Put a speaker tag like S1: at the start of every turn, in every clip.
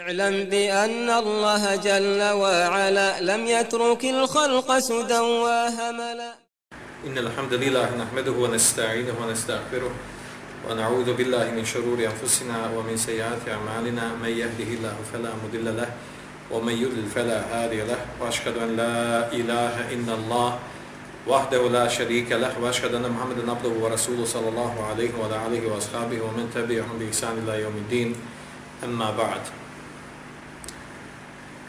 S1: اعلم بأن الله جل وعلا لم يترك الخلق سدى وهملا.
S2: إن الحمد لله نحمده ونستعينه ونستغفره ونعوذ بالله من شرور أنفسنا ومن سيئات أعمالنا. من يهده الله فلا مضل له ومن يضلل فلا هادي له. وأشهد أن لا إله إلا الله وحده لا شريك له. وأشهد أن محمدا عبده ورسوله صلى الله عليه وعلى آله وأصحابه ومن تبعهم بإحسان إلى يوم الدين. أما بعد.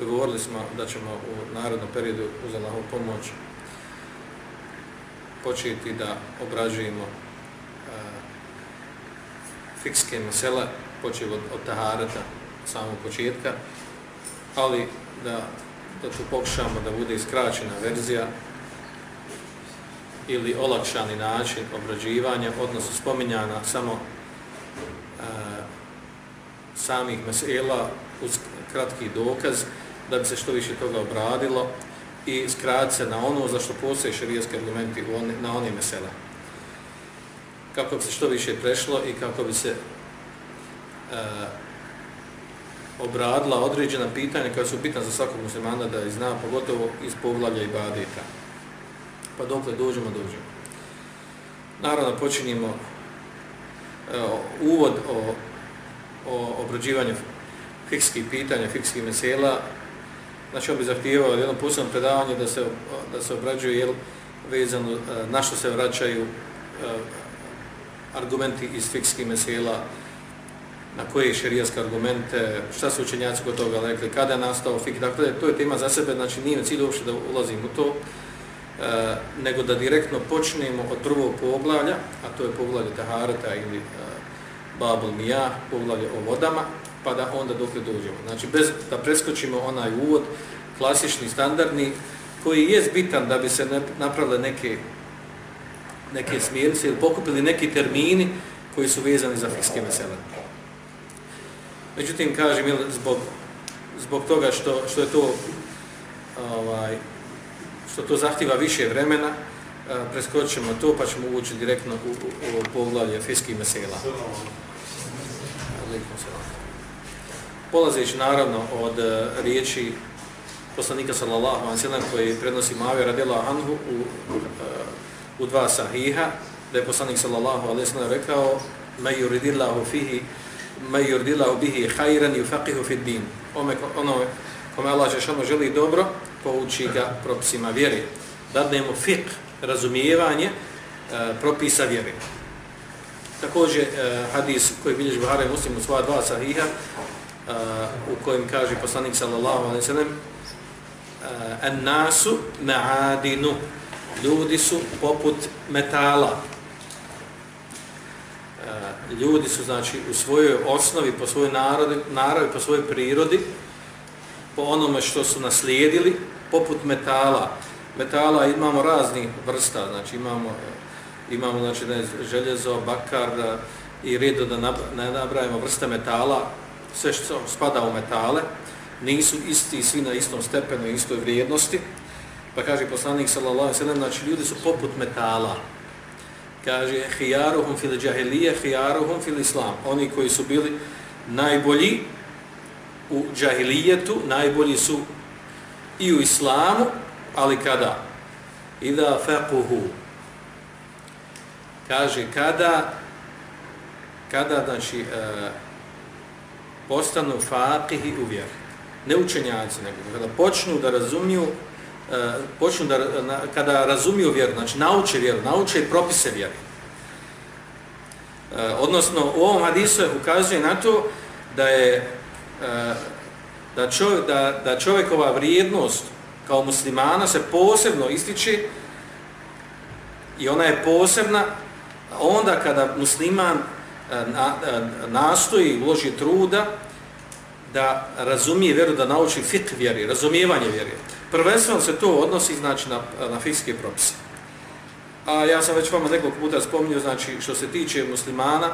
S2: Govorili smo da ćemo u narodnom periodu uz Allahovu pomoć početi da obrađujemo uh, fikske mesele, počeo od, od taharata samog početka, ali da, da tu pokušamo da bude iskraćena verzija ili olakšani način obrađivanja, odnosno spominjana samo uh, samih mesela uz kratki dokaz, da bi se što više toga obradilo i skrat se na ono za što postoje šarijetski argumenti na onim mesela. Kako bi se što više prešlo i kako bi se e, obradila određena pitanja koja su bitna za svakog muslimana da zna, pogotovo iz poglavlja i badeta. Pa dokle dođemo, dođemo. Naravno, počinjemo e, uvod o, o obrađivanju fikskih pitanja, fikskih mesela, znači on bi zahtijevao jedno posebno predavanje da se, da se obrađuje jel, vezano e, na što se vraćaju e, argumenti iz fikskih mesela, na koje šerijaske argumente, šta su učenjaci kod toga rekli, kada je nastao fik, dakle, to je tema za sebe, znači nije cilj uopšte da ulazim u to, e, nego da direktno počnemo od prvog poglavlja, a to je poglavlje Taharata ili uh, Babul Mija, poglavlje o vodama, pa da onda dok ne dođemo. Znači, bez da preskočimo onaj uvod, klasični, standardni, koji je bitan da bi se napravile neke, neke smjernice ili pokupili neki termini koji su vezani za fikske mesele. Međutim, kažem, zbog, zbog toga što, što je to ovaj, što to zahtjeva više vremena, eh, preskočimo to pa ćemo ući direktno u, u, u poglavlje fiskih mesela. Aleikum salam polazeći naravno od e, riječi poslanika sallallahu alejhi ve sellem koji prenosi Mavi radijallahu anhu u, e, u dva sahiha da je poslanik sallallahu alejhi ve sellem rekao ma yuridillahu fihi ma yuridillahu bihi khayran yufaqihu fi din. Ome ono kome Allah dželle ono želi dobro pouči ga propisima vjere. Dadnemo fiqh razumijevanje uh, propisa vjere. Također hadis koji bilježi Buhari Muslim u svoja dva sahiha u kojem kaže poslanik sallallahu alejhi ve sellem eh, an-nasu ma'adinu. Ljudi su poput metala. Eh, ljudi su znači u svojoj osnovi po svojoj narodi, naravi po svojoj prirodi po onome što su naslijedili poput metala. Metala imamo razni vrsta znači imamo imamo znači ne, željezo bakar i redo da ne nabrajamo vrste metala sve što spada u metale, nisu isti svi na istom stepenu, istoj vrijednosti. Pa kaže poslanik sallallahu alejhi ve sellem, znači ljudi su poput metala. Kaže khiyaruhum fil jahiliyyah khiyaruhum fil islam. Oni koji su bili najbolji u džahilijetu, najbolji su i u islamu, ali kada? Ida faquhu. Kaže kada kada znači uh, postanu faqihi u vjeri. Ne učenjaci, nego kada počnu da razumiju, e, počnu da, na, kada razumiju vjeru, znači nauče vjeru, nauče propise vjeri. E, odnosno, u ovom hadisu ukazuje na to da je e, da, čovjek, da, da čovjekova vrijednost kao muslimana se posebno ističe i ona je posebna onda kada musliman E, na, e, nastoji, uloži truda da razumije vjeru, da nauči fit vjeri, razumijevanje vjeri. Prvenstveno se to odnosi znači, na, na fikske propise. A ja sam već vama nekoliko puta spominio, znači, što se tiče muslimana,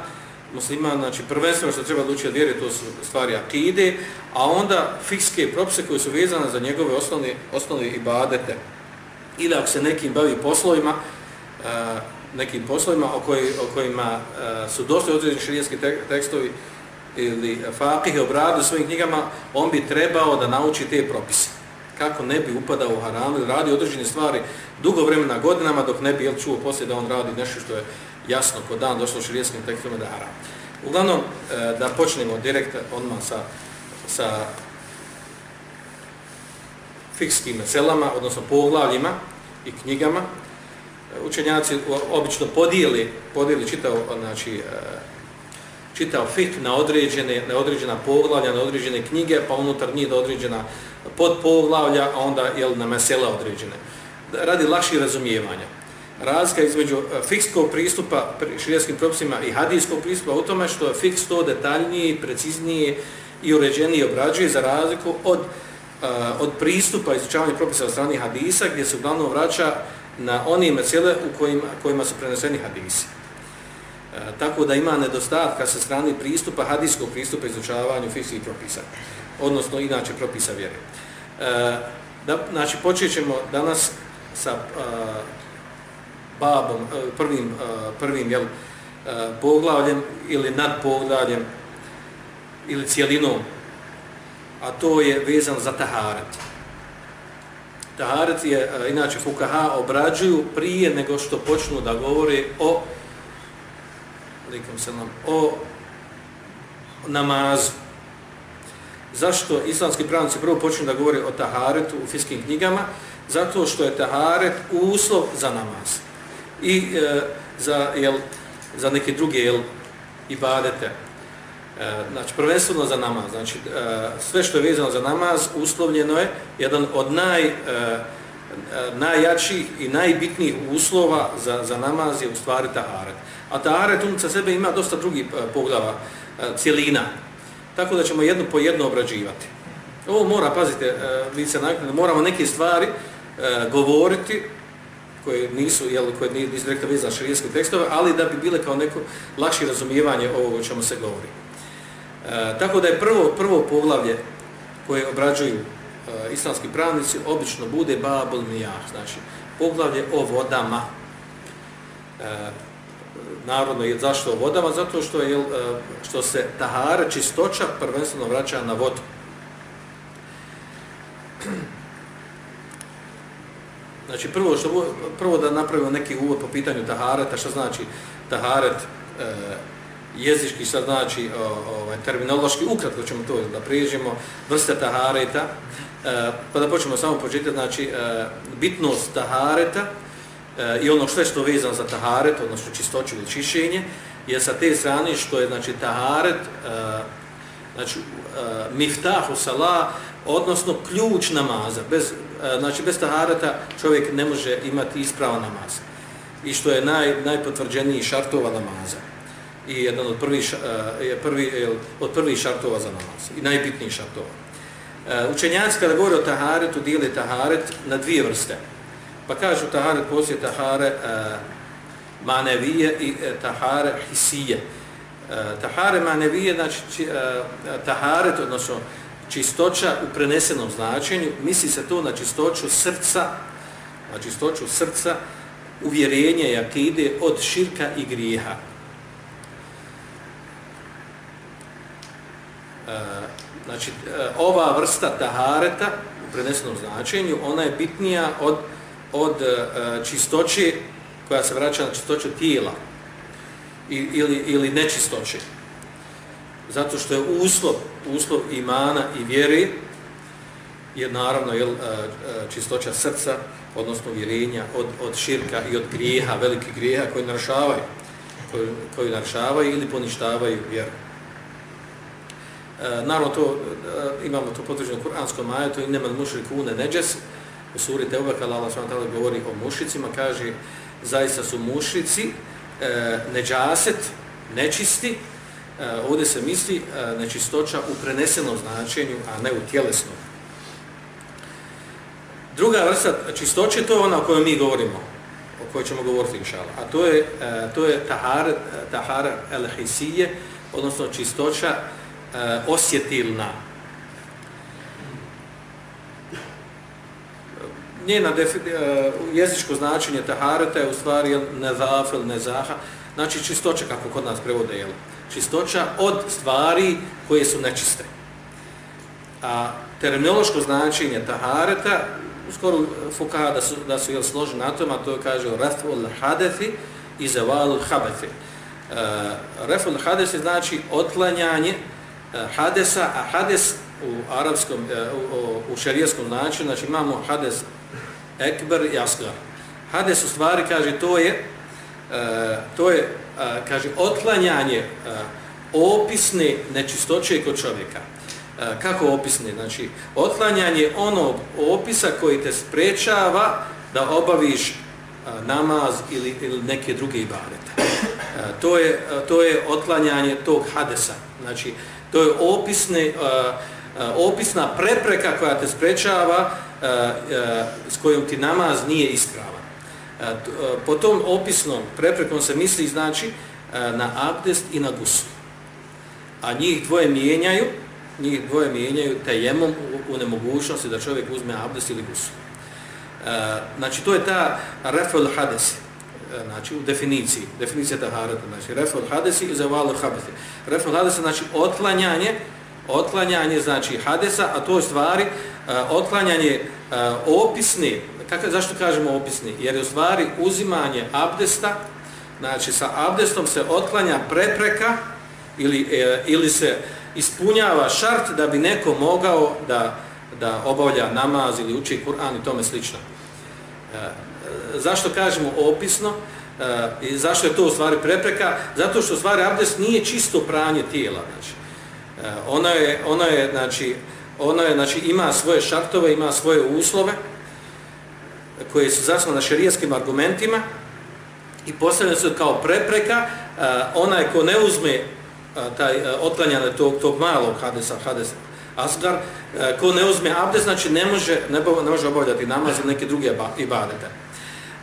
S2: musliman, znači, prvenstveno što treba odlučiti od vjere, to su stvari akide, a onda fikske propise koje su vezane za njegove osnovne, osnovne ibadete. Ili ako se nekim bavi poslovima, uh, nekim poslovima o, koji, o kojima uh, su dosta određeni širijetski tekstovi ili fakih obradu svojim knjigama, on bi trebao da nauči te propise. Kako ne bi upadao u haram ili radi određene stvari dugo vremena godinama dok ne bi jel, čuo poslije da on radi nešto što je jasno kod dan došlo u širijetskim tekstovima da haram. Uglavnom, uh, da počnemo direkt odmah sa, sa fikskim selama, odnosno poglavljima i knjigama, učenjaci obično podijeli, podijeli čitao, znači, e, čitao fik na određene, na određena poglavlja, na određene knjige, pa unutar njih na određena podpoglavlja, a onda jel, na mesela određene. Radi lakših razumijevanja. Razlika između e, fikskog pristupa širijskim propisima i hadijskog pristupa u tome što je fiks to detaljniji, preciznije i uređeniji obrađuje za razliku od, e, od pristupa izučavanja propisa od strani hadisa gdje se uglavnom vraća na one mesele u kojima, kojima su preneseni hadisi. E, tako da ima nedostatka sa strane pristupa, hadijskog pristupa izučavanju fiksnih propisa, odnosno inače propisa vjere. E, da, znači, počet ćemo danas sa e, babom, e, prvim, e, prvim jel, e, poglavljem ili nad poglavljem ili cijelinom, a to je vezano za taharet. Taharet je, e, inače, fukaha obrađuju prije nego što počnu da govore o likom se nam, o namazu. Zašto islamski pravnici prvo počnu da govore o taharetu u fiskim knjigama? Zato što je taharet uslov za namaz. I e, za, jel, za neke druge jel, ibadete. E, znači, prvenstveno za namaz. Znači, e, sve što je vezano za namaz uslovljeno je jedan od naj, e, najjačih i najbitnijih uslova za, za namaz je u stvari taharet. A taharet unuca sebe ima dosta drugih e, poglava, cijelina. Tako da ćemo jedno po jedno obrađivati. Ovo mora, pazite, vi se nakon, moramo neke stvari govoriti koje nisu, jel, koje nisu direktno vezane šarijetske tekstove, ali da bi bile kao neko lakše razumijevanje ovoga o čemu se govori. E, tako da je prvo prvo poglavlje koje obrađuju e, islamski pravnici obično bude babul mijah, znači poglavlje o vodama. E, narodno je zašto o vodama? Zato što je e, što se tahara čistoća prvenstveno vraća na vodu. Znači prvo što prvo da napravimo neki uvod po pitanju tahareta, što znači taharet e, jezički sad znači ovaj terminološki ukratko ćemo to da prijeđemo vrste tahareta. E, pa da počnemo samo početi znači e, bitnost tahareta e, i ono što je što vezano za taharet odnosno čistoću ili čišćenje je sa te strane što je znači taharet e, znači e, miftahu sala odnosno ključ namaza. Bez e, znači bez tahareta čovjek ne može imati ispravan namaz. I što je naj najpotvrđeniji šartova namaza i jedan od prvih e, je prvi od prvih šartova za namaz i najbitniji šartova. E, učenjaci kada govore o taharetu dijele taharet na dvije vrste. Pa kažu taharet poslije tahare e, manevije i tahare hisije. Tahare manevije znači taharet odnosno čistoća u prenesenom značenju, misli se to na čistoću srca, na čistoću srca, uvjerenje i akide od širka i grijeha. E, znači, e, ova vrsta tahareta u prenesenom značenju, ona je bitnija od, od e, čistoće koja se vraća na čistoću tijela ili, ili nečistoće. Zato što je uslov, uslov imana i vjere je naravno jel, čistoća srca, odnosno vjerenja od, od širka i od grijeha, velikih grijeha koji narušavaju, koji, koji narušavaju ili poništavaju vjeru. E, naravno to e, imamo to potvrđeno u kuranskom ajetu i nema mušrikune neđes u suri Teuba kada Allah s.w.t. govori o mušicima kaže zaista su mušici e, neđaset nečisti, e, ovdje se misli e, nečistoća u prenesenom značenju, a ne u tjelesnom. Druga vrsta čistoće, to je ona o kojoj mi govorimo, o kojoj ćemo govoriti inšala, a to je, e, to je tahar, tahar el-hisije, odnosno čistoća Eh, osjetilna, njena defi, eh, jezičko značenje tahareta je u stvari nezafel, nezaha, znači čistoća kako kod nas prevode, jel? čistoća od stvari koje su nečiste. A terminološko značenje tahareta, skoro fukaha da su, da su jel, složeni na tom, a to kaže reful hadefi i zavalul habethi. Eh, uh, reful hadefi znači otlanjanje hadesa, a hades u arapskom, e, u, u šarijskom načinu, znači imamo hades ekber i asgar. Hades u stvari kaže to je e, to je e, kaže otklanjanje opisne nečistoće kod čovjeka. Kako opisne? Znači otklanjanje onog opisa koji te sprečava da obaviš namaz ili, ili neke druge ibadete. To je to je otklanjanje tog hadesa. Znači to je opisne uh, uh, eh, opisna prepreka koja te sprečava eh, eh, s kojom ti namaz nije ispravan. Po tom opisnom preprekom se misli znači na abdest i na gusu. A njih dvoje mijenjaju, njih dvoje mijenjaju tajemom u nemogućnosti da čovjek uzme abdest ili gusu. Znači to je ta refel hadesi, Eh, znači u definiciji, definicija taharata, znači refel hadesi i zaval habesi. Refel hadesi znači otklanjanje, otklanjanje znači hadesa, a to je stvari uh, otklanjanje eh, uh, opisni, kako, zašto kažemo opisni? Jer je u stvari uzimanje abdesta, znači sa abdestom se otklanja prepreka ili, e, ili se ispunjava šart da bi neko mogao da, da obavlja namaz ili uči Kur'an i tome slično. E, zašto kažemo opisno? E, I zašto je to u stvari prepreka? Zato što u stvari abdest nije čisto pranje tijela. Znači, e, ono, je, ono je, znači, ono je, znači, ima svoje šartove, ima svoje uslove koje su zasnovane na šerijskim argumentima i postavljene su kao prepreka e, onaj ko ne uzme e, taj uh, otklanjanje tog, tog malog hadesa, hadesa asgar, e, ko ne uzme abdes, znači ne može, ne, ne može obavljati namaz ili neke druge ibadete.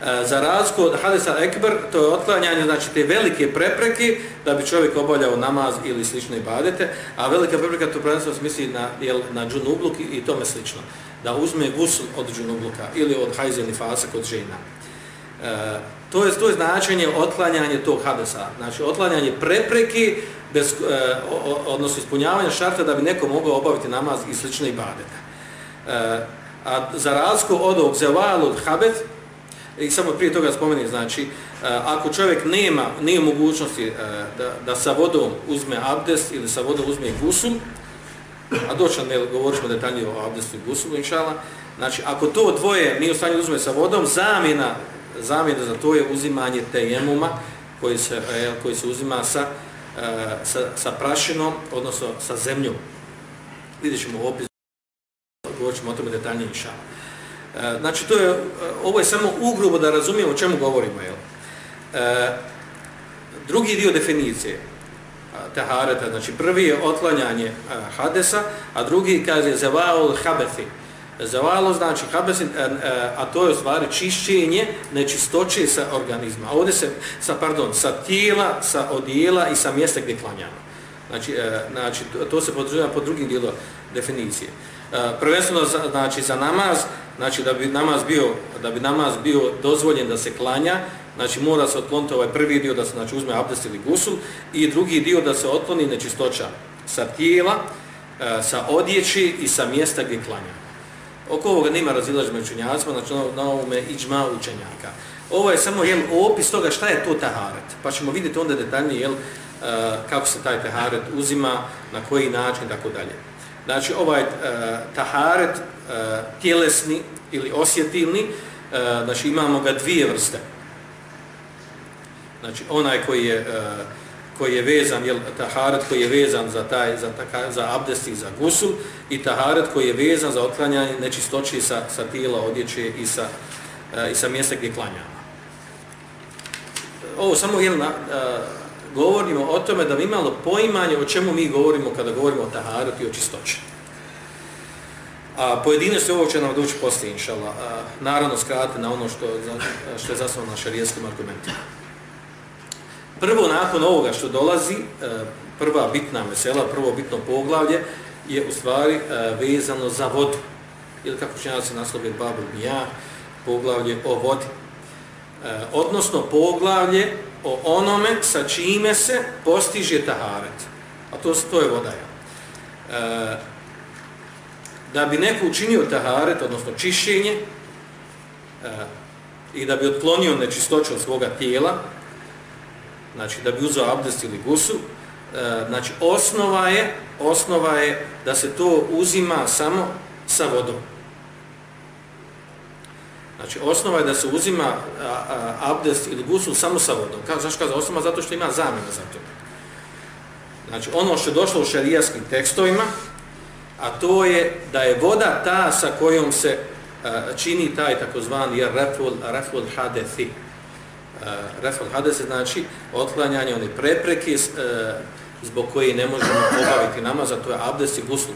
S2: E, za razliku od hadesa ekber, to je otklanjanje znači te velike prepreke da bi čovjek obavljao namaz ili slične ibadete, a velika prepreka to prvenstveno misli na, jel, na džunubluk i tome slično da uzme gusl od džunubluka ili od hajze fasa kod žena. E, to, je, to je značenje otklanjanje tog hadesa. Znači, otklanjanje prepreke bez, e, odnosno ispunjavanje šarta da bi neko mogao obaviti namaz i slične ibadete. E, a za razliku od ovog zevalu od habet, i samo prije toga spomeni, znači, e, ako čovjek nema, nije mogućnosti e, da, da sa vodom uzme abdest ili sa vodom uzme gusul, a doćan ne govorimo detaljnije o abdestu i gusulu, inšala. Znači, ako to dvoje nije u stanju uzme sa vodom, zamjena, zamjena za to je uzimanje tejemuma koji se, e, koji se uzima sa, sa, sa prašinom, odnosno sa zemljom. Vidjet ćemo u opisu, govorit ćemo o tome detaljnije, inšala. E, znači, to je, e, ovo je samo ugrubo da razumijemo o čemu govorimo. Jel? E, drugi dio definicije, tahareta, znači prvi je otlanjanje e, hadesa, a drugi kaže zavalo habethi. Zavalo znači habesi, a to je u stvari čišćenje nečistoće sa organizma. A ovdje se, sa, pardon, sa tijela, sa odijela i sa mjesta gdje klanjamo. Znači, znači to se podržava po drugim dijelu definicije. E, prvenstveno znači za namaz, znači da bi namaz bio da bi namaz bio dozvoljen da se klanja, znači mora se otkloniti ovaj prvi dio da se znači uzme abdest ili gusul i drugi dio da se otkloni nečistoća sa tijela, e, sa odjeći i sa mjesta gdje klanja. Oko ovoga nema razilaženja među učenjacima, znači ono, na, ovome iđma učenjaka. Ovo je samo jel, opis toga šta je to taharet, pa ćemo vidjeti onda detaljnije jel, e, kako se taj taharet uzima, na koji način i tako dalje. Znači ovaj e, taharet e, tjelesni ili osjetilni, e, znači imamo ga dvije vrste. Znači onaj koji je, e, koji je vezan, jel, taharet koji je vezan za, taj, za, taka, za abdest i za gusul i taharet koji je vezan za otklanjanje nečistoći sa, sa tijela, odjeće i sa, e, i sa mjesta gdje klanjamo. Ovo samo jel, na, e, govorimo o tome da bi imalo poimanje o čemu mi govorimo kada govorimo o taharatu i o čistoći. A pojedine se ovo će nam doći poslije, inša Allah. Naravno, skratite na ono što, što je zasnovno na šarijeskim argumentima. Prvo, nakon ovoga što dolazi, e, prva bitna mesela, prvo bitno poglavlje, je u stvari e, vezano za vodu. Ili kako će nas se nasloviti Babu Mija, poglavlje o vodi. E, odnosno, poglavlje o onome sa čime se postiže taharet. A to, to je voda. E, da bi neko učinio taharet, odnosno čišćenje, e, i da bi otklonio nečistoću od svoga tijela, znači da bi uzao abdest ili gusu, e, znači osnova je, osnova je da se to uzima samo sa vodom. Znači, osnova je da se uzima a, a, abdest ili gusul samo sa vodom. Kao, zašto kaza osnova? Zato što ima zamjena za to. Znači, ono što je došlo u šarijaskim tekstovima, a to je da je voda ta sa kojom se a, čini taj takozvani reful, reful hadethi. Reful hadethi znači otklanjanje one prepreke a, e, zbog koje ne možemo obaviti namaz, a to je abdest i gusul.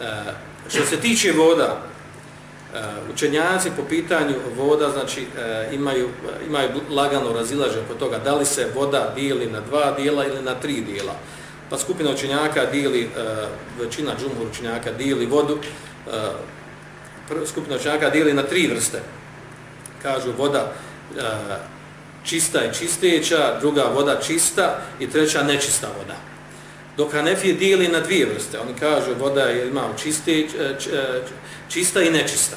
S2: A, što se tiče voda, Eh, učenjaci po pitanju voda znači eh, imaju, imaju lagano razilaženje oko toga da li se voda dijeli na dva dijela ili na tri dijela. Pa skupina učenjaka dijeli, eh, većina džumhur učenjaka dijeli vodu, skupina učenjaka dijeli na tri vrste. Kažu voda čista i čisteća, druga voda čista i treća nečista voda. Dok Hanefije dijeli na dvije vrste. Oni kažu voda je ima čiste, čista i nečista.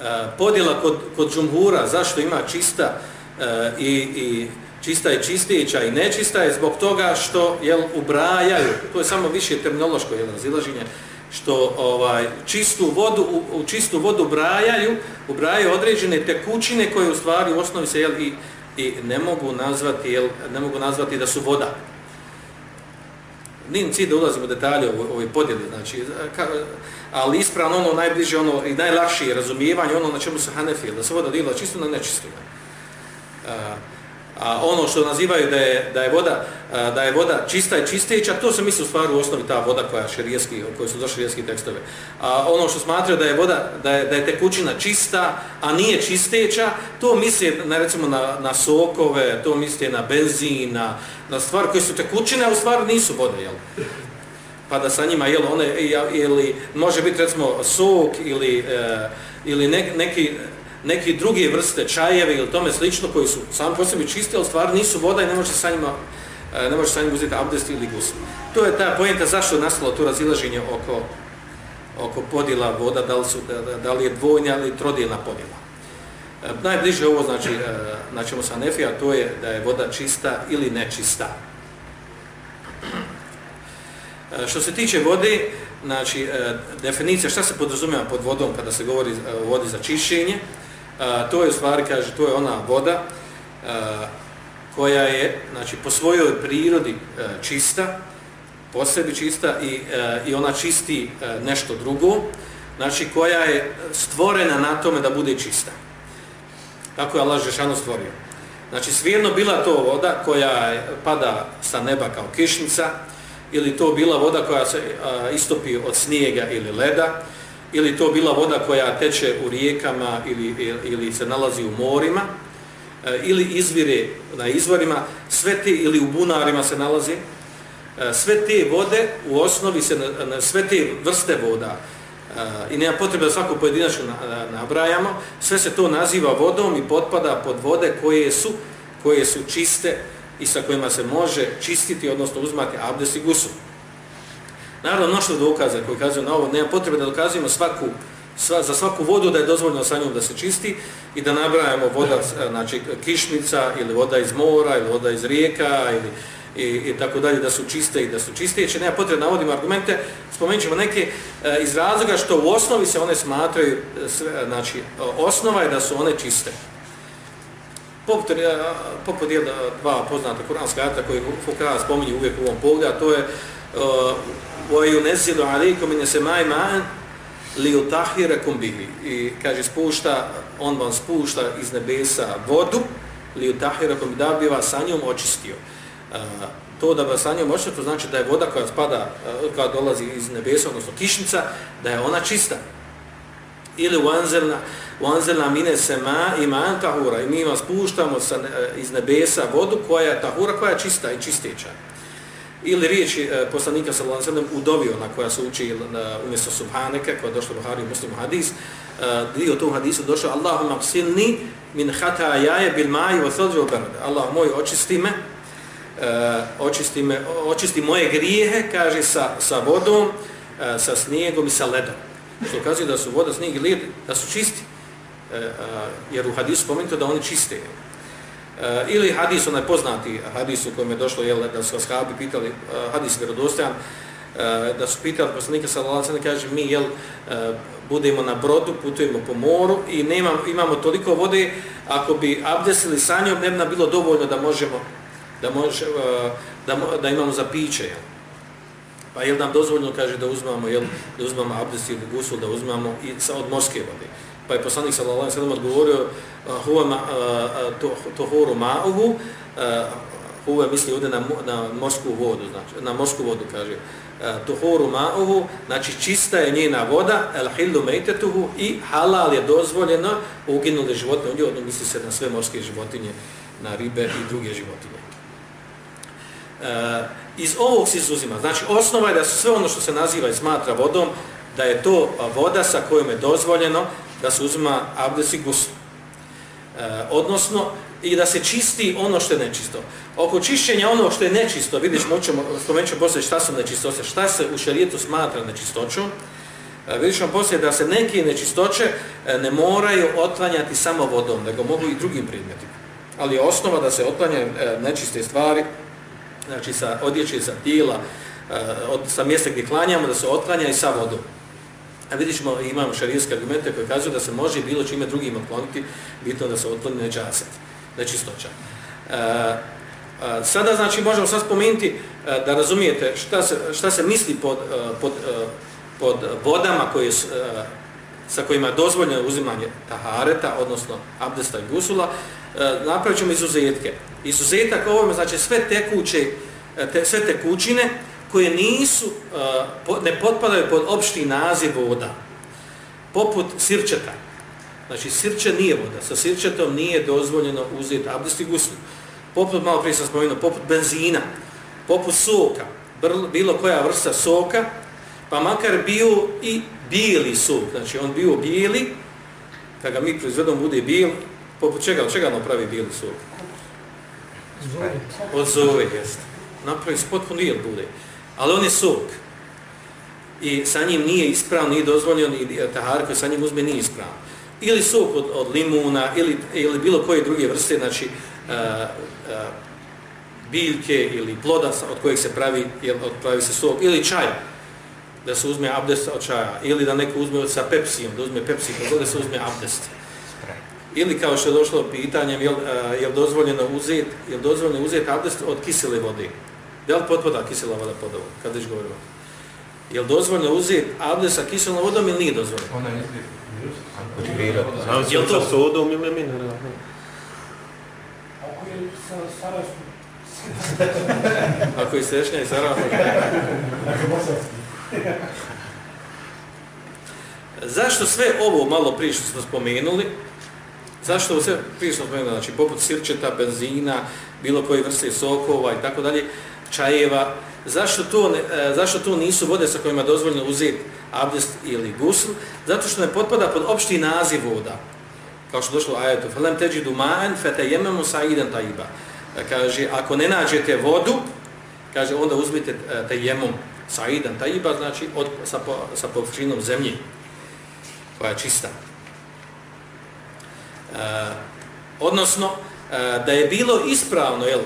S2: E, podjela kod, kod džumhura, zašto ima čista e, i, i čista i čistića i nečista je zbog toga što jel, ubrajaju, to je samo više terminološko jel, razilaženje, što ovaj čistu vodu u, u čistu vodu brajaju, ubrajaju određene tekućine koje u stvari u osnovi se jel, i, i ne mogu nazvati jel, ne mogu nazvati da su voda Nim cilj da ulazimo u detalje ove, ovoj podjeli, znači, ka, ali ispravno ono najbliže ono i najlakšije razumijevanje ono na čemu se Hanefil, da se voda dila čisto na nečisto. Uh, a ono što nazivaju da je, da je voda da je voda čista i čisteća, to se misli u stvari u osnovi ta voda koja šerijski, koji su došli šerijski tekstove. A ono što smatraju da je voda, da je, da je tekućina čista, a nije čisteća, to misli na, recimo na, na sokove, to misli na benzin, na, na stvari koje su tekućine, a u stvari nisu vode, jel? Pa da sa njima, jel, one, ili može biti recimo sok ili, e, ili ne, neki, neki druge vrste čajeve ili tome slično koji su sam po sebi čisti, ali stvar nisu voda i ne može sa njima e, ne može sa njim uzeti abdest ili gusl. To je ta pojenta zašto je nastalo to razilaženje oko, oko podjela voda, da li, su, da, da li je dvojnja ili trodijelna podjela. E, najbliže ovo znači, e, na čemu sa nefija, to je da je voda čista ili nečista. E, što se tiče vode, znači, definicija šta se podrazumijeva pod vodom kada se govori o vodi za čišćenje, to je u stvari, kaže, to je ona voda koja je, znači, po svojoj prirodi e, čista, po sebi čista i, e, i ona čisti e, nešto drugo, znači, koja je stvorena na tome da bude čista. Tako je Allah Žešanu stvorio. Znači, svijedno bila to voda koja pada sa neba kao kišnica, ili to bila voda koja se istopi od snijega ili leda, ili to bila voda koja teče u rijekama ili, ili se nalazi u morima, e, ili izvire na izvorima, sve te, ili u bunarima se nalazi, e, sve te vode u osnovi se, sve te vrste voda, e, i nema potrebe da svako pojedinačno nabrajamo, sve se to naziva vodom i potpada pod vode koje su, koje su čiste i sa kojima se može čistiti, odnosno uzmati abdes i gusu. Naravno, mnoštvo dokaza koji kazuju na ovo, nema potrebe da dokazujemo svaku, sva, za svaku vodu da je dozvoljeno sa njom da se čisti i da nabrajamo voda, znači kišnica ili voda iz mora ili voda iz rijeka ili i, i tako dalje, da su čiste i da su čisteće. Nema potrebe da navodimo argumente, spomenut ćemo neke e, iz razloga što u osnovi se one smatraju, e, sve, znači eh, osnova je da su one čiste. Poput, poput jedna, dva poznata kuranska ajata koji Fukara spominje uvijek u ovom pogledu, to je وَيُنَزِلُ عَلَيْكُمْ مِنَ سَمَاءِ مَاءً لِيُتَحِرَكُمْ بِهِ I kaže, spušta, on vam spušta iz nebesa vodu li utahira kom da bi vas sa njom očistio. Uh, to da vas sa njom očistio, to znači da je voda koja spada, uh, koja dolazi iz nebesa, odnosno kišnica, da je ona čista. Ili uanzelna, uanzelna mine sema iman tahura, i mi vas spuštamo sa, uh, iz nebesa vodu koja je tahura, koja je čista i čisteća ili riječi e, poslanika sallallahu alejhi ve sellem udovio na koja se uči na umjesto subhaneke koja je došla Buhari Muslim hadis e, dio tog hadisa došao Allahumma qsilni min khataaya bil ma'i wa thalj wa barad. Allah moj očisti me e, očisti me očisti moje grijehe kaže sa sa vodom e, sa snijegom i sa ledom. Što kaže da su voda snijeg i led da su čisti. E, a, jer u hadisu spomenuto da oni čiste. E, ili hadis onaj poznati hadis u kojem je došlo jel, da su ashabi pitali, e, hadis vjerodostojan, e, da su pitali poslanika sallallahu alejhi kaže mi jel budemo na brodu, putujemo po moru i nemam, imamo toliko vode, ako bi abdesili sa njom, ne bi bilo dovoljno da možemo da, može, da, da imamo za piće. Jel. Pa jel nam dozvoljno kaže da uzmamo jel, da uzmamo abdest ili gusul, da uzmamo i sa od morske vode pa je poslanik sallallahu alejhi ve sellem odgovorio huwa ma tuhuru ma'uhu huwa misli ovdje na, na morsku vodu znači na morsku vodu kaže. Tuhuru ma'uhu znači čista je njena voda el hillu maytatuhu i halal je dozvoljeno uginule životinje ovdje odno misli se na sve morske životinje na ribe i druge životinje. Iz ovog se izuzima. Znači osnova je da sve ono što se naziva i smatra vodom da je to voda sa kojom je dozvoljeno da se uzima abdes i gusl. E, odnosno, i da se čisti ono što je nečisto. Oko čišćenja ono što je nečisto, vidiš, moćemo, spomenut ćemo poslije šta su nečistoće, šta se u šarijetu smatra nečistoćom, e, vidiš vam poslije da se neke nečistoće e, ne moraju otlanjati samo vodom, nego mogu i drugim predmetima. Ali je osnova da se otlanjaju e, nečiste stvari, znači sa odjeće, sa tijela, e, od, sa mjesta gdje klanjamo, da se otlanja i sa vodom. A vidićemo, imamo šarijske argumente koje kazuju da se može bilo čime drugim otkloniti, bitno da se otkloni neđaset, nečistoća. E, a, sada, znači, možemo sad spomenuti a, da razumijete šta se, šta se misli pod, a, pod, pod vodama koje, sa kojima je dozvoljeno uzimanje tahareta, odnosno abdesta i gusula, napravit ćemo izuzetke. Izuzetak ovome, znači, sve tekuće, te, sve tekućine, koje nisu, uh, ne potpadaju pod opšti naziv voda, poput sirčeta. Znači, sirče nije voda, sa sirčetom nije dozvoljeno uzeti abdest i guslu. Poput, malo prije sam spomenuo, poput benzina, poput soka, bilo koja vrsta soka, pa makar bio i bijeli sok, znači on bio bijeli, kada ga mi proizvedom bude bijel, poput čega, od čega ono pravi bijeli sok? Od zove, jeste. Napravi se potpuno bijel bude ali on je sok. I sa njim nije ispravno, nije dozvoljeno, ni e, tahar koji sa njim uzme nije ispravno. Ili sok od, od limuna, ili, ili bilo koje druge vrste, znači uh, uh, biljke ili ploda od kojeg se pravi, jel, od pravi se sok, ili čaj, da se uzme abdest od čaja, ili da neko uzme sa pepsijom, da uzme pepsi, da se uzme abdest. Ili kao što je došlo pitanjem, jel, jel dozvoljeno uzeti, jel dozvoljeno uzeti abdest od kisele vode? Je li potpada kisela voda pod ovo, kad već govorimo? Je li dozvoljno uzeti abdest sa kiselom vodom ili nije dozvoljno? Ona je izbira. Je li to? Sa sodom ili mineralno? Ako je sa Sarajskom. Ako je Sešnja i Sarajskom. Zašto sve ovo malo prije što smo spomenuli, zašto ovo sve prije što smo spomenuli, znači poput sirčeta, benzina, bilo koje vrste sokova i tako dalje, čajeva, zašto to, ne, e, zašto to nisu vode sa kojima je dozvoljeno uzeti abdest ili gusl? Zato što ne potpada pod opšti naziv voda. Kao što došlo u ajetu, فَلَمْ تَجِدُ مَاً فَتَيَمَمُ سَعِدًا تَيِبًا Kaže, ako ne nađete vodu, kaže, onda uzmite e, tajemom sa'idan ta'iba, znači od, sa, po, sa površinom zemlji, koja je čista. E, odnosno, e, da je bilo ispravno, jel,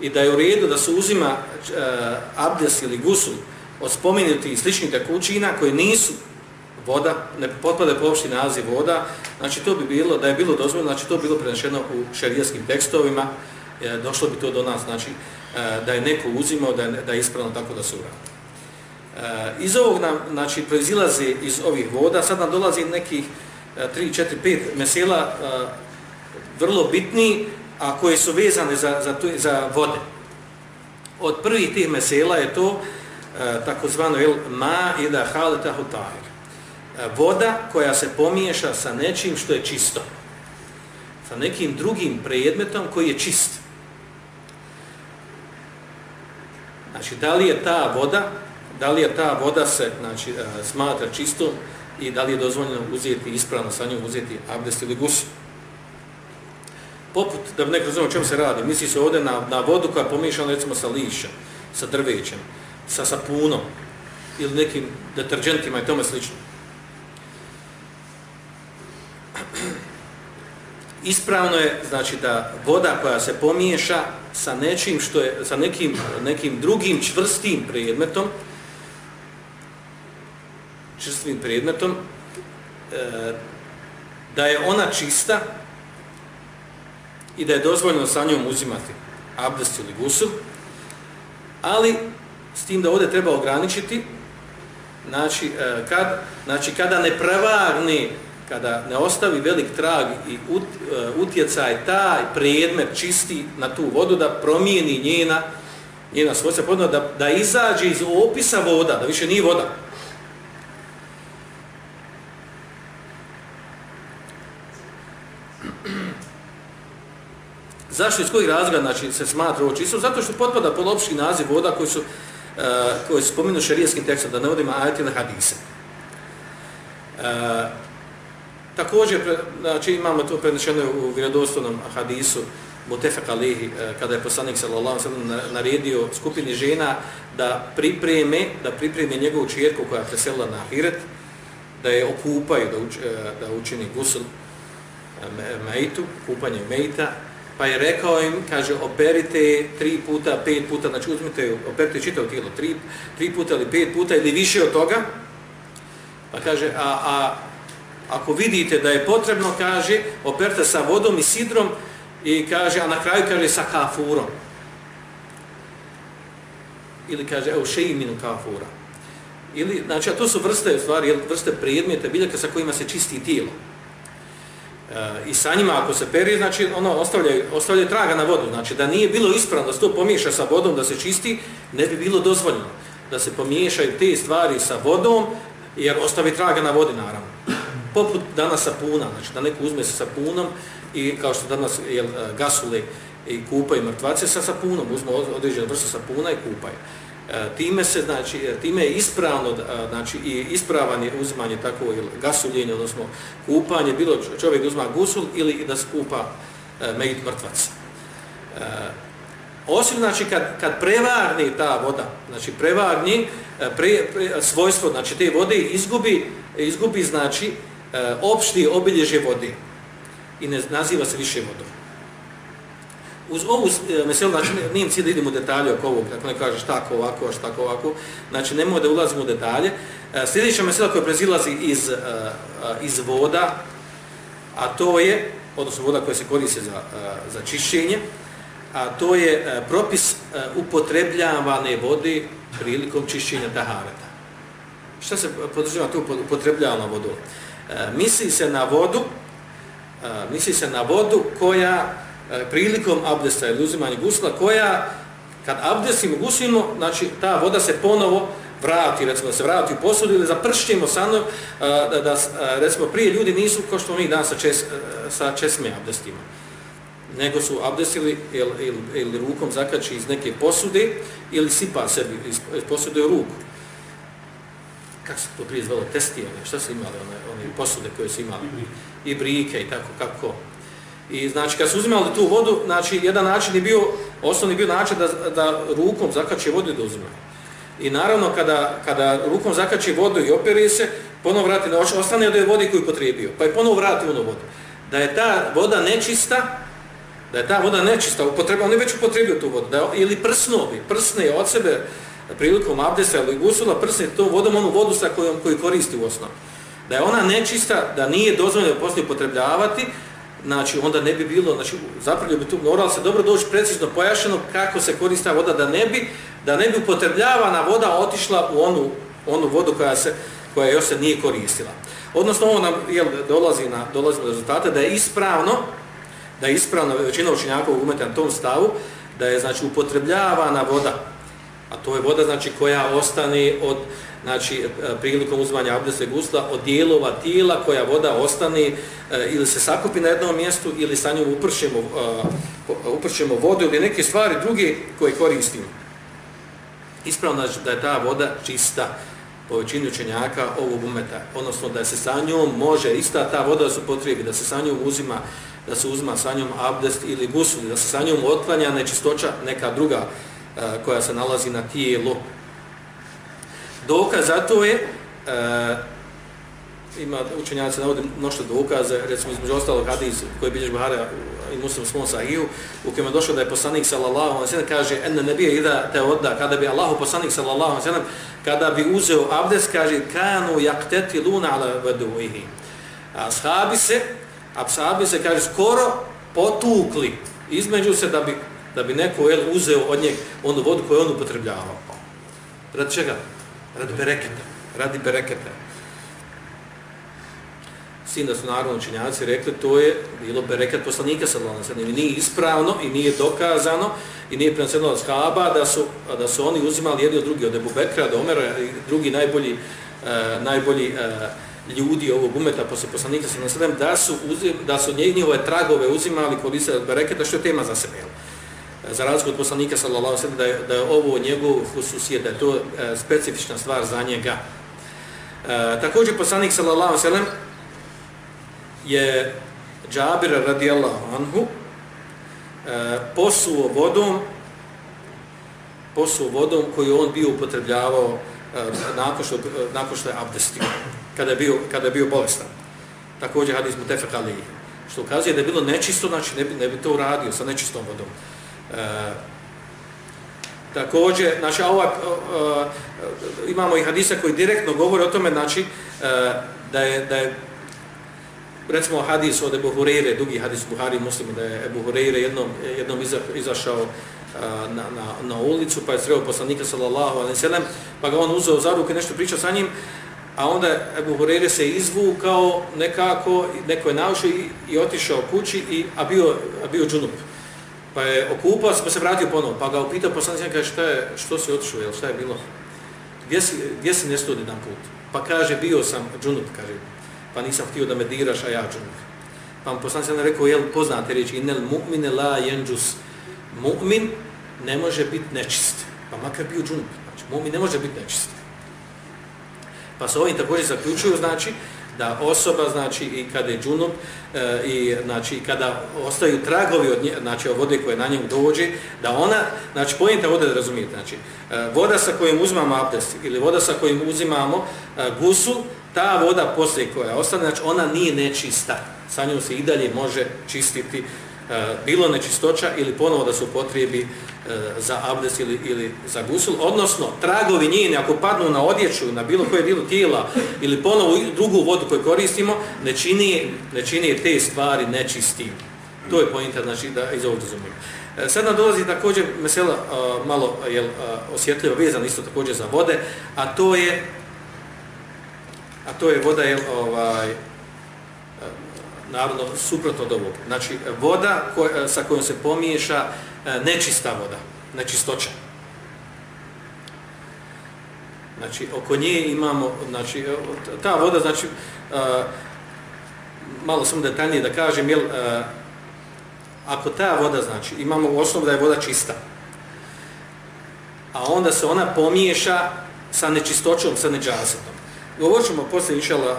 S2: i da je u redu da se uzima eh, e, abdes ili gusul od spomenuti i sličnih tekućina koje nisu voda, ne potpade po opšti naziv voda, znači to bi bilo, da je bilo dozvoljeno, znači to bi bilo prenešeno u šarijaskim tekstovima, e, došlo bi to do nas, znači e, da je neko uzimao, da je, da je ispravno tako da se uradi. E, iz ovog nam, znači, proizilaze iz ovih voda, sad nam dolazi nekih 3, 4, 5 mesela, e, vrlo bitni, a koje su vezane za, za, tu, za vode. Od prvih tih mesela je to e, takozvano il ma ida halita hutahir. E, voda koja se pomiješa sa nečim što je čisto. Sa nekim drugim predmetom koji je čist. Znači, da li je ta voda, da li je ta voda se znači, e, smatra čistom i da li je dozvoljeno uzeti, ispravno sa njom uzeti abdest ili gusu poput, da neko razumio o čemu se radi, misli se ovdje na, na vodu koja je pomiješana recimo sa lišem, sa drvećem, sa sapunom ili nekim deterđentima i tome slično. Ispravno je znači da voda koja se pomiješa sa nečim što je sa nekim nekim drugim čvrstim predmetom čvrstim predmetom e, da je ona čista i da je dozvoljeno sa njom uzimati abdest ili gusul, ali s tim da ovdje treba ograničiti, znači, e, kad, znači kada ne prevarni, kada ne ostavi velik trag i ut, e, utjecaj taj predmet čisti na tu vodu, da promijeni njena, njena svojstva, da, da izađe iz opisa voda, da više nije voda, Zašto iz kojih razloga znači, se smatra ovo čisto? Zato što potpada pod opšti naziv voda koji su, uh, koji su spomenu šerijskim tekstom, da ne vodimo ajati ili hadise. Uh, također, znači, imamo to prenešeno u vjerodostojnom hadisu Mutefak Alihi, uh, kada je poslanik sallallahu sallam naredio skupini žena da pripreme, da pripreme njegovu čirku koja je preselila na Ahiret, da je okupaju, da, uč, da učini gusul mejtu, kupanje mejta, Pa je rekao im, kaže, operite tri puta, pet puta, znači uzmite, operite čitao tijelo, tri, tri puta ili pet puta ili više od toga. Pa kaže, a, a ako vidite da je potrebno, kaže, operite sa vodom i sidrom i kaže, a na kraju kaže sa kafurom. Ili kaže, evo, šeiminu kafura. Ili, znači, a to su vrste, stvari, vrste predmeta, biljaka sa kojima se čisti tijelo. E, i sa njima ako se peri, znači ono ostavljaju, ostavljaju traga na vodu, znači da nije bilo ispravno da se to pomiješa sa vodom, da se čisti, ne bi bilo dozvoljeno da se pomiješaju te stvari sa vodom, jer ostavi traga na vodi naravno. Poput danas sapuna, znači da neko uzme sa sapunom i kao što danas jel, gasule i kupaju mrtvace sa sapunom, uzme određenu vrstu sapuna i kupaju. E, time se znači e, time je ispravno e, znači i ispravan je uzimanje tako ili gasuljenje odnosno kupanje bilo čovjek da uzma gusul ili da skupa medit e, mejit mrtvac. osim znači kad, kad prevarni ta voda znači prevarni pre, pre, svojstvo znači te vode izgubi izgubi znači opšti obilježje vode i ne naziva se više vodom uz ovu e, meselu, znači nijem cilj da idemo u detalje oko ovog, ako ne kažeš tako ovako, šta tako ovako, znači nemoj da ulazimo u detalje. E, sljedeća mesela koja prezilazi iz, e, iz voda, a to je, odnosno voda koja se koristi za, za čišćenje, a to je propis upotrebljavane vode prilikom čišćenja tahareta. Šta se podržava tu upotrebljavana vodu? Misli se na vodu, misli se na vodu koja prilikom abdesta ili uzimanja gusla, koja kad abdestimo, guslimo, znači ta voda se ponovo vrati, recimo da se vrati u posudu ili zapršćemo sa mnom, e, da, da, e, recimo prije ljudi nisu kao što mi danas sa, čes, sa česme abdestima, nego su abdestili ili, ili, ili rukom zakači iz neke posude ili sipa sebi iz, iz posude u ruku. Kako se to prije zvalo? Testijane, šta su imali one, one posude koje su imali? I brike i tako, kako I znači kad su uzimali tu vodu, znači jedan način je bio, osnovni bio način da, da rukom zakače vodu i da uzimaju. I naravno kada, kada rukom zakači vodu i opere se, ponovo vrati, na ostane od vode koju potrebio, pa je ponovo vrati ono vodu. Da je ta voda nečista, da je ta voda nečista, upotreba, on je već upotrebio tu vodu, da, ili prsno bi, prsne od sebe prilikom abdesa ili gusula, prsne to vodom, onu vodu sa kojom koji koristi u osnovu. Da je ona nečista, da nije dozvoljeno poslije upotrebljavati, znači onda ne bi bilo, znači zapravo bi tu moralo se dobro doći precizno pojašeno kako se koristi voda da ne bi da ne bi upotrebljavana voda otišla u onu onu vodu koja se koja još se nije koristila. Odnosno ovo nam jel, dolazi na dolazi na rezultate da je ispravno da je ispravno većina učinjaka u na tom stavu, da je znači upotrebljavana voda, a to je voda znači koja ostane od znači e, prilikom uzmanja abdesta i gusla od dijelova tijela koja voda ostane e, ili se sakupi na jednom mjestu ili sa njom upršemo, e, upršemo vodu ili neke stvari druge koje koristimo. Ispravno znači da je ta voda čista po većini učenjaka ovog umeta, odnosno da se sa njom može, ista ta voda su potrebi, da se sa njom uzima, da se uzima sa njom abdest ili gusul, da se sa njom otklanja nečistoća neka druga koja se nalazi na tijelu. Dokaz za to je, e, ima učenjaci navode mnošto dokaze, recimo između ostalog hadis koji bilješ Buhara i muslim svom sahiju, u kojem je došlo da je poslanik sallallahu alaihi sallam kaže enne ne bije ida te odda, kada bi Allahu poslanik sallallahu alaihi sallam, kada bi uzeo abdes, kaže kanu jakteti luna ala veduhihi. A sahabi se, a se, kaže, skoro potukli između se da bi, da bi neko el, uzeo od njeg onu vodu koju on upotrebljavao. Radi čega? Radi bereketa. Radi bereketa sin da su naravno učinjaci rekli to je bilo bereket poslanika sallallahu alejhi ve I nije ispravno i nije dokazano i nije preneseno od shaba da su da su oni uzimali jedni od drugih od Ebu Bekra od Omera i drugi najbolji uh, najbolji uh, ljudi ovog umeta posle poslanika sallallahu alejhi da su uzim, da su njihove tragove uzimali koristili od bereketa što je tema za sebe za razliku od poslanika sallallahu alejhi ve sellem da je, da je ovo njegov hususije da je to e, specifična stvar za njega E, također poslanik sallallahu alejhi ve sellem je Džabir radijallahu anhu e, posuo vodom posuo vodom koju on bio upotrebljavao e, nakon, što, e, nakon što je abdestio, kada je bio, kada je bio bolestan. Također hadis mu tefek što ukazuje da je bilo nečisto, znači ne bi, ne bi to uradio sa nečistom vodom. E, također, znači, ova, e, imamo i hadisa koji direktno govore o tome, znači, e, da je, da je recimo hadis od Ebu Hureyre, dugi hadis Buhari muslima, da je Ebu Hureyre jednom, jednom iza, izašao e, na, na, na ulicu, pa je sreo poslanika sallallahu alaihi sallam, pa ga on uzeo za ruku i nešto pričao sa njim, a onda Ebu Hureyre se izvukao nekako, neko je naušao i, i otišao kući, i, a, bio, a bio džunup. Pa je okupao pa se vratio ponovo, pa ga upitao poslanik kaže šta je, što si otišao, jel, šta je bilo? Gdje si, gdje si nestao jedan put? Pa kaže, bio sam džunup, kaže, pa nisam htio da me diraš, a ja džunup. Pa mu poslanik sam rekao, jel poznate riječ, inel mu'mine la jenđus, mu'min ne može biti nečist, pa makar bio džunup, znači mu'min ne može biti nečist. Pa se ovim također zaključuju, znači, da osoba, znači, i kada je džunup, e, i znači, kada ostaju tragovi od, nje, znači, od vode koje na njemu dođe, da ona, znači, poenta vode da razumijete, znači, e, voda sa kojom uzmamo abdest ili voda sa kojom uzimamo e, gusu ta voda poslije koja ostane, znači ona nije nečista. Sa njom se i dalje može čistiti E, bilo nečistoća ili ponovo da se upotrijebi e, za abdes ili, ili za gusul. Odnosno, tragovi njene, ako padnu na odjeću, na bilo koje dilo tijela ili ponovo drugu vodu koju koristimo, ne čini, ne čini te stvari nečistim. To je pojenta, znači, da iz ovog razumijem. E, sad nam dolazi također mesela a, malo jel, a, osjetljivo vezano isto također za vode, a to je a to je voda je ovaj naravno suprotno od ovog. Znači voda koja, e, sa kojom se pomiješa e, nečista voda, nečistoća. Znači oko nje imamo znači e, ta voda znači malo sam detaljnije da kažem jel ako ta voda znači imamo u osnovu da je voda čista. A onda se ona pomiješa sa nečistoćom, sa neđasetom. Govorit ćemo poslije, inšala,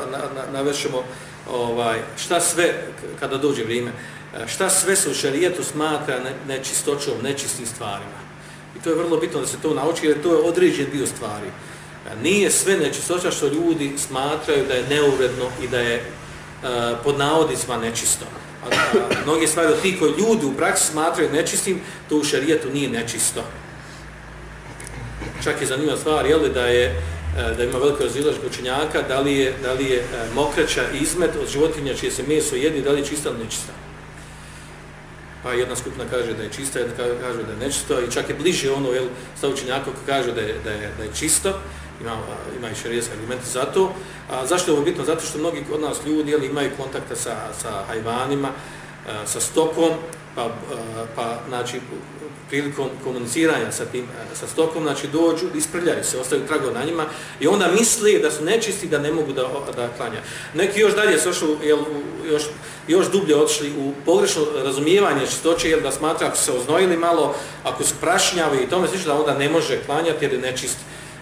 S2: navešemo ovaj, šta sve, kada dođe vrijeme, e, šta sve se u šarijetu smatra nečistoćom, nečistim stvarima. I to je vrlo bitno da se to nauči, jer to je određen dio stvari. E, nije sve nečistoća što ljudi smatraju da je neuredno i da je e, pod navodnicima nečisto. A, a, mnoge stvari od tih koji ljudi u praksi smatraju nečistim, to u šarijetu nije nečisto. Čak je zanimljiva stvar, jel, da je E, da ima veliko razilaž učenjaka, da li je, da li je e, mokraća izmet od životinja čije se meso jedi, da li je čista ili nečista. Pa jedna skupina kaže da je čista, jedna kaže da je nečisto i čak je bliže ono, jel, stav učenjaka koji kaže da je, da je, da je čisto, ima, ima i šarijeski argumenti za to. A zašto je ovo bitno? Zato što mnogi od nas ljudi jel, imaju kontakta sa, sa hajvanima, E, sa stokom, pa, e, pa znači, prilikom komuniciranja sa tim e, sa stokom, znači dođu, isprljaju se, ostaju trago na njima i onda misli da su nečisti da ne mogu da, da klanja. Neki još dalje su ošli, jel, još, još dublje otišli u pogrešno razumijevanje čistoće, jel da smatra ako se oznojili malo, ako su prašnjavi i tome slično da onda ne može klanjati jer je nečist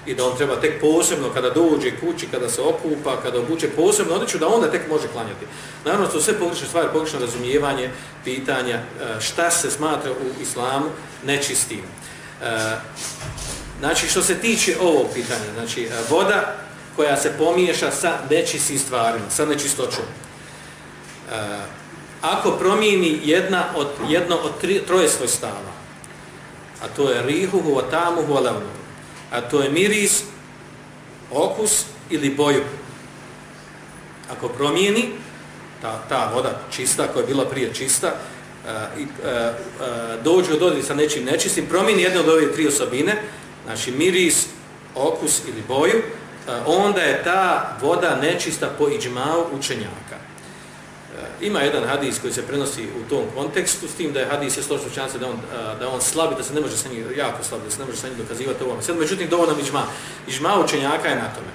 S2: i da on treba tek posebno kada dođe kući, kada se okupa, kada obuče posebno odjeću, da onda tek može klanjati. Naravno, to sve pogrešne stvari, pogrešno razumijevanje pitanja e, šta se smatra u islamu nečistim. E, znači, što se tiče ovog pitanja, znači, e, voda koja se pomiješa sa nečistim stvarima, sa nečistoćom. Ako promijeni jedna od, jedno od tri, troje svoj stava, a to je rihuhu, huatamu, alavnuhu, a to je miris, okus ili boju. Ako promijeni, ta, ta voda čista, koja je bila prije čista, e, i, e, e, dođe od odri sa nečim nečistim, promijeni jedne od ove tri osobine, znači miris, okus ili boju, onda je ta voda nečista po iđmao učenjaka. Ima jedan hadis koji se prenosi u tom kontekstu, s tim da je hadis je složno čance da on, da on slabi, da se ne može sa njim, jako slabi, da se ne može sa njim dokazivati ovome. Sad, međutim, dovoljno iđma. Iđma učenjaka je na tome.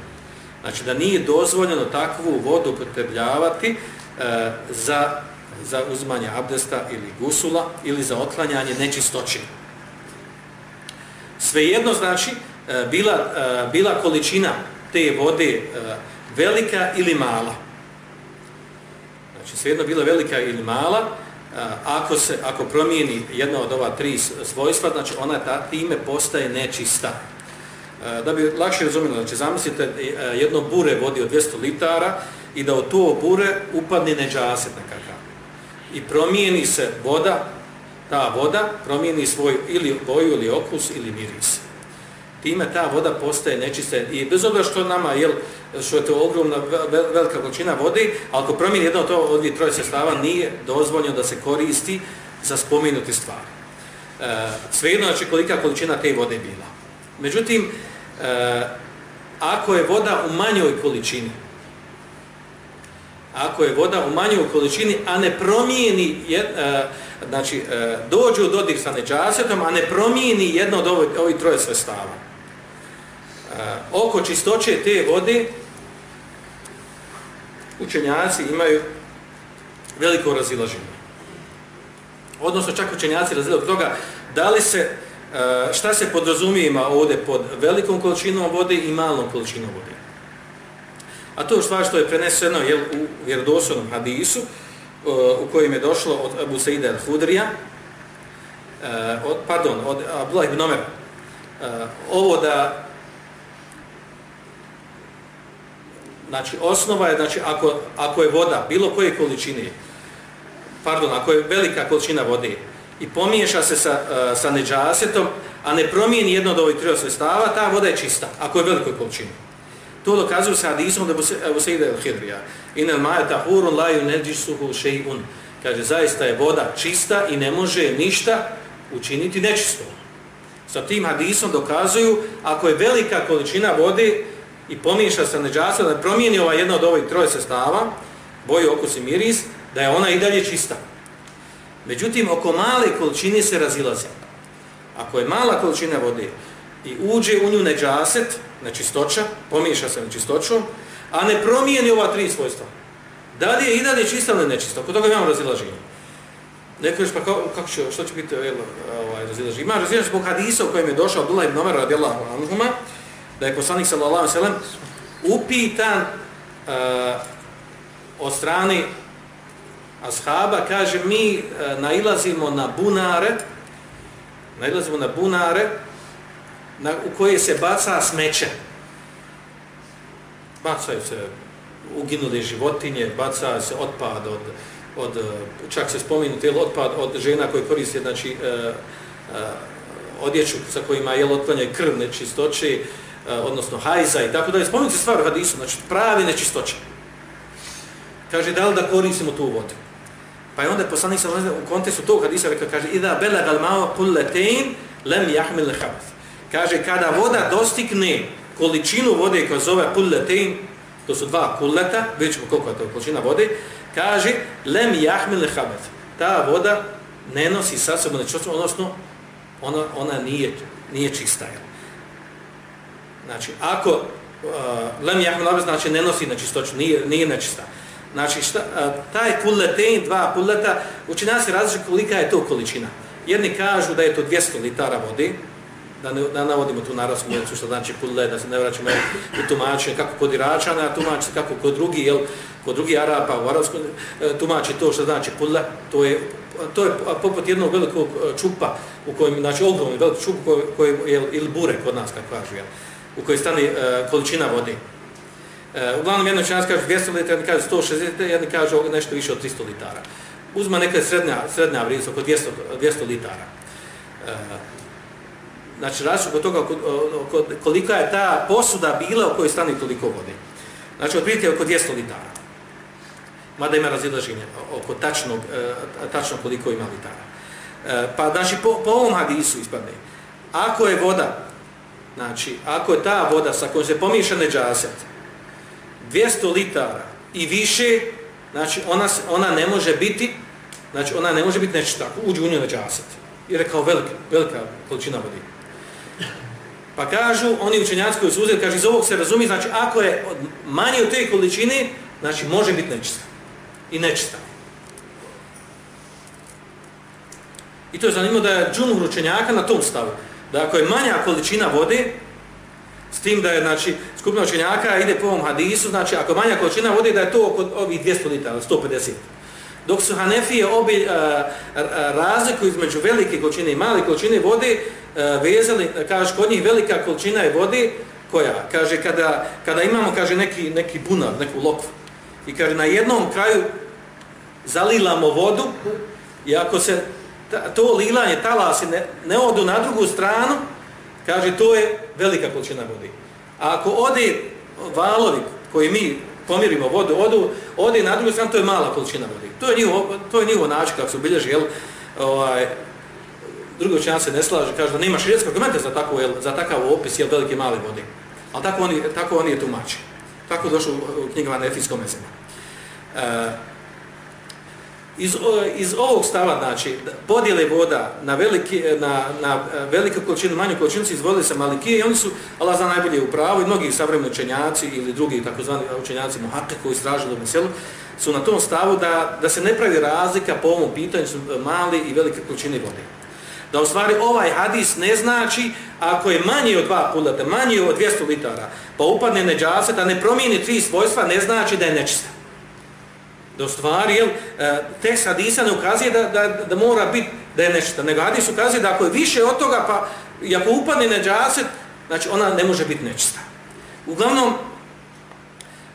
S2: Znači, da nije dozvoljeno takvu vodu upotrebljavati, E, za, za uzmanje abdesta ili gusula ili za otklanjanje nečistoće. Svejedno znači e, bila, e, bila količina te vode e, velika ili mala. Svejedno bila velika ili mala, ako se ako promijeni jedno od ova tri svojstva, znači ona ta time postaje nečista. Da bi lakše razumjeli, znači zamislite e, jedno bure vodi od 200 litara, i da u to bure upadne neđaset nekakav. I promijeni se voda, ta voda promijeni svoj ili boju ili okus ili miris. Time ta voda postaje nečista i bez obzira što nama jel, što je to ogromna velika količina vode, ako promijeni jedno to od dvije troje sestava nije dozvoljeno da se koristi za spomenuti stvari. E, svejedno znači kolika količina te vode bila. Međutim, e, ako je voda u manjoj količini, ako je voda u manjoj količini, a ne promijeni, jed, e, znači, e, dođe u dodir sa neđasetom, a ne promijeni jedno od ovih, ovih troje svestava. Eh, oko čistoće te vode, učenjaci imaju veliko razilaženje. Odnosno, čak učenjaci razilaženje toga, da li se, eh, šta se podrazumijema ovdje pod velikom količinom vode i malom količinom vode. A to je stvar što je preneseno jel, u vjerodoslovnom hadisu, eh, u kojem je došlo od Abu Saida al-Hudrija, od, pardon, od Abdullah ibn Omer, ovo da znači osnova je, znači ako, ako je voda bilo koje količine, pardon, ako je velika količina vode i pomiješa se sa, e, sa neđasetom, a ne promijeni jedno od ovih tri sredstava, ta voda je čista, ako je velikoj količini. To dokazuju sa hadisom da Ebu Sejda el-Hidrija. Inel maja tahurun laju neđisuhu še'un. Kaže, zaista je voda čista i ne može ništa učiniti nečisto. Sa tim hadisom dokazuju, ako je velika količina vode i pomiješa se neđasom, da promijeni ova jedna od ovih troje sestava, boju, okus i miris, da je ona i dalje čista. Međutim, oko male količine se razilaze. Ako je mala količina vode i uđe u nju neđaset, nečistoća, pomiješa se nečistoćom, a ne promijeni ova tri svojstva. Da li je i dalje čista ili nečista? Oko toga imamo razilaženje. Neko još pa kako, kako će, što će biti jel, ovaj, razilaženje? Ima razilaženje zbog hadisa u kojem je došao Abdullah ibn Omer radijallahu anhuma, da je poslanik sallallahu sallam upitan uh, od strane ashaba, kaže mi uh, nailazimo na bunare, nailazimo na bunare, na, u koje se baca smeće. Bacaju se uginule životinje, baca se otpad od, od čak se spominu tijel otpad od žena koje koriste znači, e, e, odjeću sa kojima je otklanja krv nečistoće, E, odnosno hajza i tako da je se stvar u hadisu, znači pravi nečistoće. Kaže, da li da koristimo tu vodu? Pa je onda poslanik sa u kontekstu tog hadisa rekao, kaže, ida bela galmao kulletein lem jahmil habath kaže kada voda dostigne količinu vode koja zove kulletein, to su dva kulleta, vidjet ćemo koliko je to količina vode, kaže lem jahmil habat, ta voda ne nosi sa sobom nečistoću, odnosno ona, ona nije, nije čista. Znači, ako uh, lem jahmel znači ne nosi nečistoću, nije, nije nečista. Znači, šta, uh, taj pulletein, dva pulleta, učinjaci različite kolika je to količina. Jedni kažu da je to 200 litara vode, da ne da navodimo tu narodsku mjenicu što znači pulle, da se ne vraćamo u tumačenje kako kod Iračana, a tumači kako kod drugi, jel, kod drugi Arapa u arabskom uh, tumači to što znači pulle, to je to je poput jednog velikog uh, čupa u kojem znači ogromni veliki čup koji koji je ili bure kod nas kako kažu, jel, u kojoj stane uh, količina vode. Uh, uglavnom jedna čas kaže 200 litara, jedna kaže 160, jedna kaže nešto više od 300 litara. Uzma neka srednja, srednja vrijednost oko 200, 200 litara. Uh, znači različno kod toga ono, kolika je ta posuda bila u kojoj stane toliko vode. Znači otprilike oko 200 litara. Mada ima razilaženje oko tačnog, e, tačno koliko ima litara. Pa znači po, po ovom hadisu ispadne. Ako je voda, znači ako je ta voda sa kojom se pomiješa neđaset, 200 litara i više, znači ona, ona ne može biti, znači ona ne može biti nečista, uđe u nju neđaset. Jer je kao velika, velika količina vode. Pa kažu, oni učenjaci koji su uzeli, kaže, iz ovog se razumi, znači, ako je manje od te količine, znači, može biti nečista. I nečista. I to je zanimljivo da je džunu učenjaka na tom stavu. Da ako je manja količina vode, s tim da je, znači, skupina učenjaka ide po ovom hadisu, znači, ako manja količina vode, da je to oko ovih 200 litara, 150 dok su Hanefije obi a, e, a, e, razliku između velike količine i male količine vode a, vezali, kaže, kod njih velika količina je vode, koja, kaže, kada, kada imamo, kaže, neki, neki bunar, neku lokvu, i kaže, na jednom kraju zalilamo vodu, i ako se ta, to lilanje talasi ne, ne odu na drugu stranu, kaže, to je velika količina vode. A ako ode valovi koji mi pomirimo vodu, odu, ode na drugu stranu, to je mala količina vode. To je njihov, to je njihov način kako se obilježi, jel, ovaj, drugi učenjac se ne slaže, kaže da nema širijetske argumente za, tako, jel, za takav opis jel, velike male vode. Ali tako oni, tako oni je tumači. Tako došlo u knjigama Nefijskom mezima. E, iz, iz ovog stava, znači, podijele voda na, veliki, na, na e, veliku količinu, manju količinu se izvodili sa malikije i oni su, Allah zna najbolje u pravu, i mnogi savremeni učenjaci ili drugi takozvani učenjaci muhake koji istražili u Meselu, su na tom stavu da, da se ne pravi razlika po ovom pitanju su mali i velike količine vode. Da u stvari ovaj hadis ne znači ako je manji od dva kulata, manji od 200 litara, pa upadne neđaset, da ne promijeni tri svojstva, ne znači da je nečista da u stvari, jel, e, tekst hadisa ne ukazuje da, da, da mora biti da je nešto. Nego hadis ukazuje da ako je više od toga, pa i ako upadne neđaset, znači ona ne može biti nečista. Uglavnom,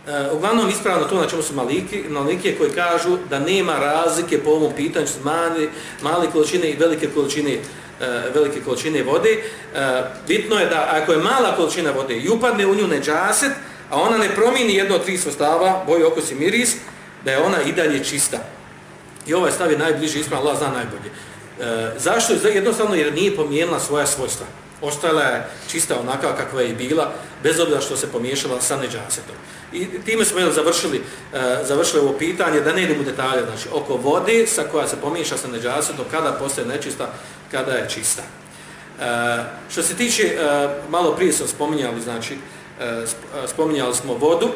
S2: Uh, uglavnom ispravno to na čemu su maliki, malikije koji kažu da nema razlike po ovom pitanju mali, mali količine i velike količine, uh, velike količine vode. Uh, bitno je da ako je mala količina vode i upadne u nju neđaset, a ona ne promijeni jedno od tri svostava, boju, okus i miris, da je ona i dalje čista. I ovaj stav je najbliži ispravan, Allah zna najbolje. E, zašto? Jednostavno jer nije pomijenila svoja svojstva. Ostala je čista onaka kakva je bila, bez obzira što se pomiješala sa neđasetom. I time smo jel, završili, e, završili ovo pitanje, da ne idemo u detalje, znači oko vode sa koja se pomiješa sa neđasetom, kada postaje nečista, kada je čista. E, što se tiče, e, malo prije smo spominjali, znači, e, e spominjali smo vodu,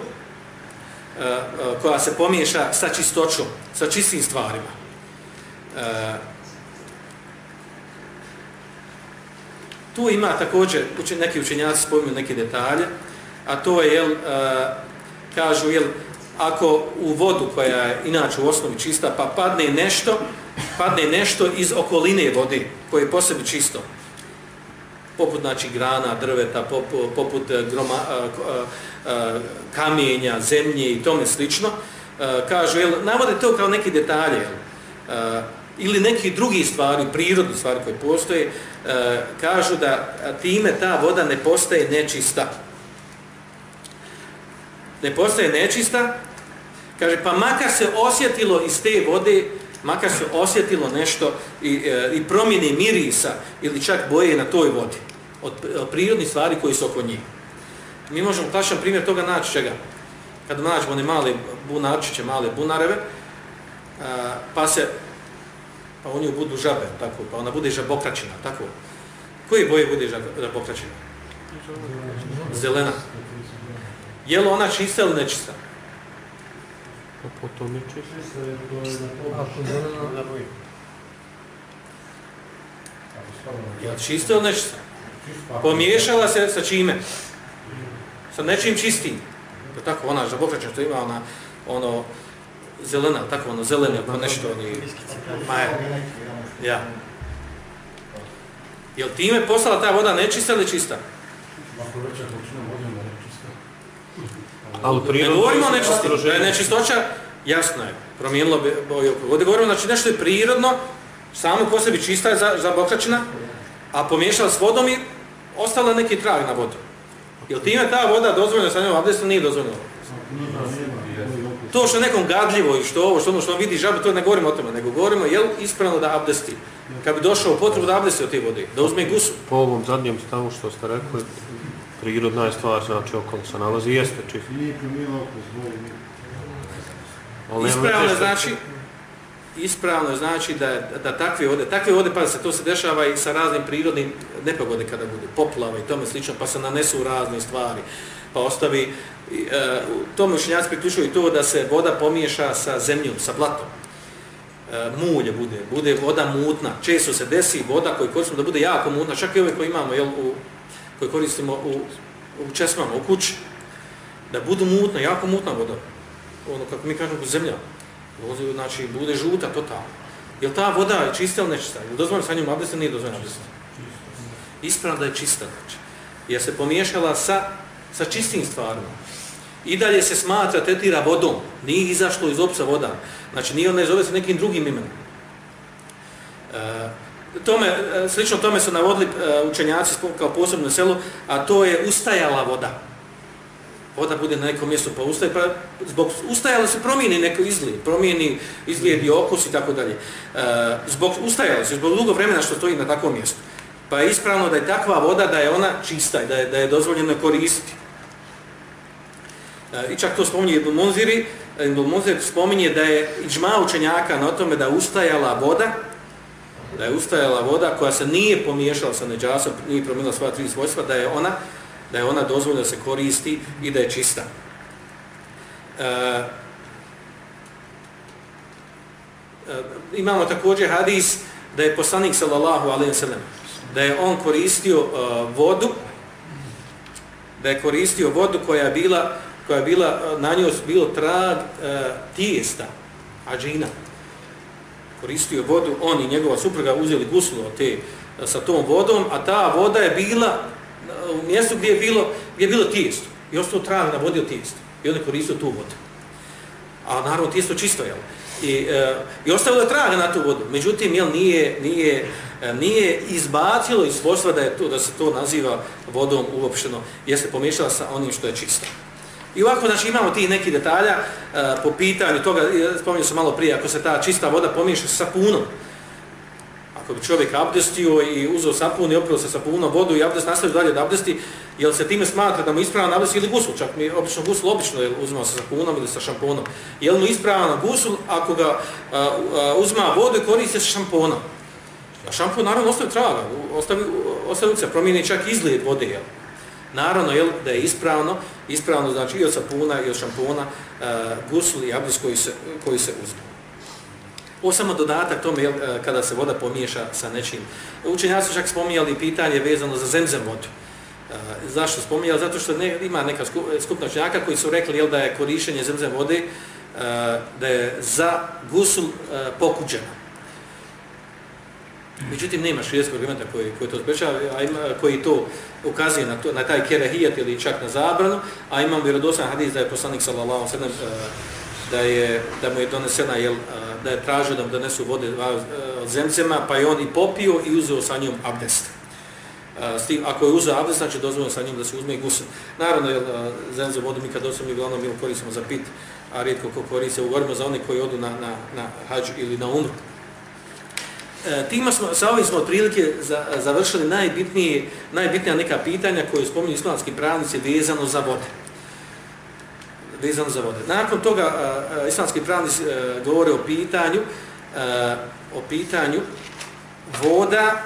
S2: Eh, eh, koja se pomiješa sa čistoćom, sa čistim stvarima. Eh, tu ima također, neki učenjaci spominju neke detalje, a to je, jel, kažu, jel, ako u vodu koja je inače u osnovi čista, pa padne nešto, padne nešto iz okoline vode, koje je posebno čisto, poput znači grana, drveta, poput, poput groma, eh, eh, kamenja, zemlje i tome slično, kažu, jel, navode to kao neki detalje, jel, ili neki drugi stvari, prirodni stvari koje postoje, kažu da time ta voda ne postaje nečista. Ne postaje nečista, kaže, pa makar se osjetilo iz te vode, makar se osjetilo nešto i, e, i promjene mirisa ili čak boje na toj vodi od, e, od prirodnih stvari koji su oko njih. Mi možemo tačan primjer toga naći čega. Kad nađemo one male bunarčiće, male bunareve, a, pa se pa u nju budu žabe, tako, pa ona bude žabokračina, tako. Koje boje bude žabokračina? Zelena. Je li ona čista ili nečista?
S3: Pa potom je čista.
S2: Je li čista ili nečista? Pomiješala se sa čime? Sa nečim čistim. Pa tako, ona žabokračina što ima ona, ono, zelena, tako ono, zelene, pa nešto oni... Ma je, ja. Je li time poslala ta voda nečista ili čista?
S3: Ali
S2: prirodno... Ne govorimo o je nečistoća, jasno je, promijenilo bi boju vode. Govorimo, znači nešto je prirodno, samo po sebi čista je za, za bokračina, a pomiješala s vodom i ostala neki trag na vodu. Je li time ta voda dozvoljena sa njom abdestu? Nije dozvoljena. To što je nekom gadljivo i što ovo, što ono što on vidi žabu, to ne govorimo o tome, nego govorimo je li ispravno da abdesti. Kad bi došao potrebu da abdesti od te vode, da uzme gusu.
S3: Po ovom zadnjem stavu što ste rekli, prirodna je stvar, znači okolo se nalazi, jeste čist.
S2: Ispravno je znači, ispravno je znači da, da takve vode, takve vode, pa se to se dešava i sa raznim prirodnim nepogode kada bude poplava i tome slično, pa se nanesu razne stvari, pa ostavi e, tome učenjaci priključuju i to da se voda pomiješa sa zemljom, sa blatom. E, mulje bude, bude voda mutna. Često se desi voda koju koristimo da bude jako mutna, čak i ove koje imamo, jel, u, koje koristimo u, u česmama, u kući, da budu mutna, jako mutna voda. Ono, kako mi kažemo, zemlja. Znači, bude žuta totalno. Jel ta voda je čista ili nečista? Jel dozvoljeno sa njom abdesta? Nije dozvoljeno abdesta. Ispravno da je čista, znači. Jer se pomiješala sa, sa čistim stvarima i dalje se smatra, tetira vodom, nije izašlo iz opca voda, znači nije ona zove se nekim drugim imenom. E, tome, e, slično tome su navodili e, učenjaci kao posebno selo, a to je ustajala voda. Voda bude na nekom mjestu pa ustaje, pa zbog ustajala se promijeni neko izgled, promijeni izgled i okus i tako dalje. E, zbog ustajala se, zbog dugo vremena što stoji na takvom mjestu. Pa je ispravno da je takva voda, da je ona čista i da je, da je dozvoljeno koristiti. I čak to spominje Ibn Munziri, Ibn Munzir spominje da je iđma učenjaka na tome da ustajala voda, da je ustajala voda koja se nije pomiješala sa neđasom, nije promijenila svoja tri svojstva, da je ona da je ona dozvoljena da se koristi i da je čista. E, e, imamo također hadis da je poslanik sallallahu alejhi ve sellem da je on koristio uh, vodu da je koristio vodu koja je bila koja je bila, e, na njoj bilo trag e, tijesta, ađina. Koristio vodu, on i njegova supruga uzeli guslu te, sa tom vodom, a ta voda je bila eh, u mjestu gdje je bilo, gdje je bilo tijesto. I ostao trag na vodi od tijesto. I on je koristio tu vodu. A naravno tijesto čisto, jel? I, e, i ostavilo je traga na tu vodu. Međutim, jel, nije, nije, eh, nije izbacilo iz svojstva da, je to, da se to naziva vodom uopšteno, jer se pomiješala sa onim što je čisto. I ovako, znači, imamo ti neki detalja uh, po pitanju toga, e, spominio sam malo prije, ako se ta čista voda pomiješa sa sapunom, ako bi čovjek abdestio i uzeo sapun i oprao se sapunom vodu i abdest nastavio dalje da abdesti, jel se time smatra da mu ispravan abdest ili gusul, čak mi obično gusul obično je uzmao sa sapunom ili sa šamponom, jel mu ispravan gusul ako ga e, uh, uh, uzma vodu i koriste sa šamponom. A šampon naravno ostavi traga, ostavi, ostavi se, promijeni čak izlijed vode, jel? Naravno, jel, da je ispravno, ispravno znači i od sapuna i od šampona e, uh, gusul i abdus koji se, koji se uzme. Ovo samo dodatak tome jel, e, kada se voda pomiješa sa nečim. Učenjaci su čak spominjali pitanje vezano za zemzem vodu. Uh, zašto spominjali? Zato što ne, ima neka skupna učenjaka koji su rekli jel, da je korišenje zemzem vode uh, da je za gusul uh, pokuđeno. Međutim, nema šrijetskog argumenta koji, koji to sprečava, a ima, koji to ukazuje na, to, na taj kerehijat ili čak na zabranu, a imam vjerodosan hadis da je poslanik sallallahu sallam e, da je da mu je donesena jel, e, da je tražio da mu donesu vode e, od zemcema, pa je on i popio i uzeo sa njom abdest. S tim, ako je uzeo abdest, znači dozvoljeno sa njim da se uzme i gusim. Naravno, jel, zemce vodu mi kad osam mi uglavnom mi koristimo za pit, a rijetko ko koriste, ugovorimo za one koji odu na, na, na hađ ili na umru. E, tima smo, sa ovim smo otprilike za, završili najbitnije, najbitnija neka pitanja koje spominju islamski pravnici vezano za vode. Vezano za vode. Nakon toga a, islamski pravnici e, govore o pitanju o pitanju voda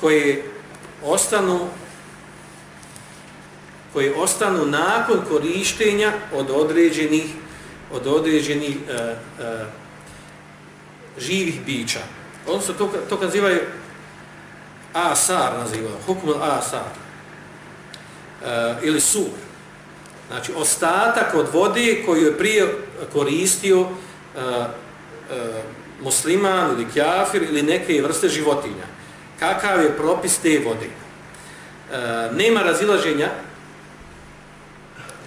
S2: koje ostanu koje ostanu nakon korištenja od određenih od određenih e, e, živih bića. On se to, to nazivaju asar, nazivaju, hukm asar, e, eh, ili sur. Znači, ostatak od vode koju je prije koristio e, e, musliman ili kjafir ili neke vrste životinja. Kakav je propis te vode? E, nema razilaženja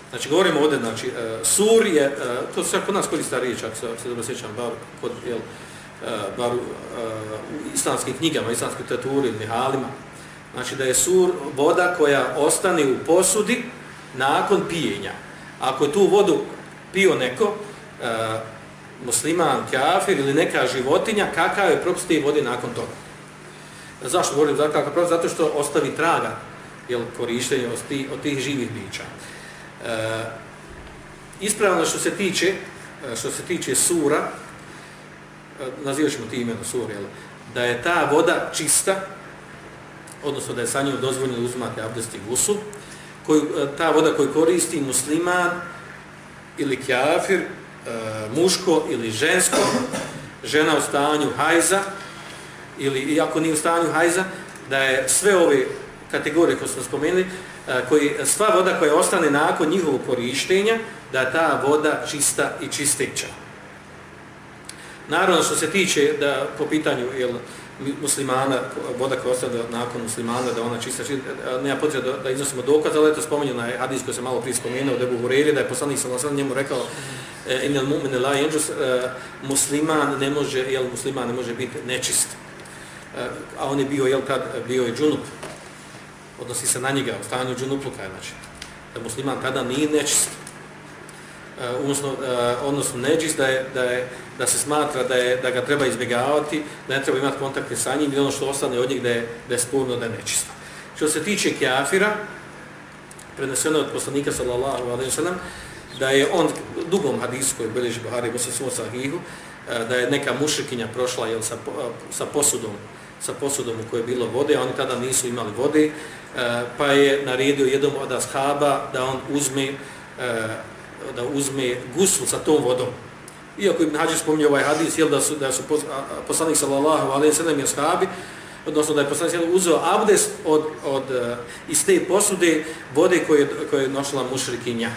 S2: Znači, govorimo ovdje, znači, e, sur je, e, to se kod nas korista riječ, ako se, se dobro sjećam, bar, kod, jel, e, E, bar uh, u islamskim knjigama, islamskoj teaturi ili mihalima, znači da je sur voda koja ostane u posudi nakon pijenja. Ako je tu vodu pio neko, uh, musliman, kafir ili neka životinja, kakav je propust te vode nakon toga? Zašto govorim za kakav propust? Zato što ostavi traga jel, korištenje od tih, od tih živih bića. E, ispravno što se tiče što se tiče sura nazivat ćemo ti imeno sura jel, da je ta voda čista odnosno da je sa njom dozvoljeno uzmati abdest i gusu koju, e, ta voda koju koristi musliman ili kjafir e, muško ili žensko žena u stanju hajza ili iako nije u stanju hajza da je sve ove kategorije koje smo spomenuli e, koji, sva voda koja ostane nakon njihovog korištenja, da ta voda čista i čisteća. Naravno, što se tiče da po pitanju jel, muslimana, voda koja ostane nakon muslimana, da ona čista, čista nema potreba da, da iznosimo dokaz, ali eto spomenju je hadis koji se malo prije spomenuo, da je Buhureri, da je poslanik sam sam njemu rekao e, inel mu'min la jenđus, e, musliman ne može, jel, musliman ne može biti nečist. E, a on je bio, jel, tad bio je džunup, odnosi se na njega u stanju džunupluka, znači, da musliman tada nije nečist, E, odnosno, e, odnosno neđis, da, je, da, je, da se smatra da, je, da ga treba izbjegavati, da ne treba imati kontakte sa njim i ono što ostane od njih da je, da je spurno, da je nečisto. Što se tiče kjafira, preneseno od poslanika sallallahu alaihi sallam, da je on dugom hadisu koji beleži Buhari, Musa sa Sahihu, e, da je neka mušikinja prošla jel, sa, sa posudom sa posudom u kojoj je bilo vode, a oni tada nisu imali vode, pa je naredio jednom od ashaba da on uzme da uzme gusl sa tom vodom. Iako Ibn Hađir spominje ovaj hadis, jel da su, da su poslanik sallallahu alaihi sallam i ashabi, odnosno da je poslanik sallallahu uzeo abdest od, od, e, iz te posude vode koje, koje je nošla mušrikinja.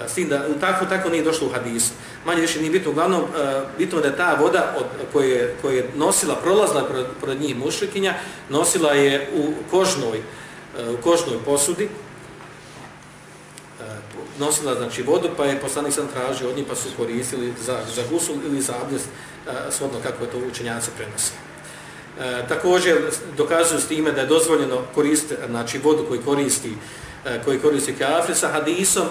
S2: E, s tim da tako, tako nije došlo u hadisu manje više nije bitno, uglavnom e, bitno da je ta voda od, koje, koje je nosila, prolazila pred, pred njih mušrikinja, nosila je u kožnoj, u kožnoj posudi, nosila znači vodu, pa je poslanik sam tražio od njih, pa su koristili za, za gusul ili za abdest, e, uh, svodno kako je to učenjaci prenosi. E, također dokazuju s time da je dozvoljeno koristiti znači vodu koju koristi e, koji koristi kafir sa hadisom e,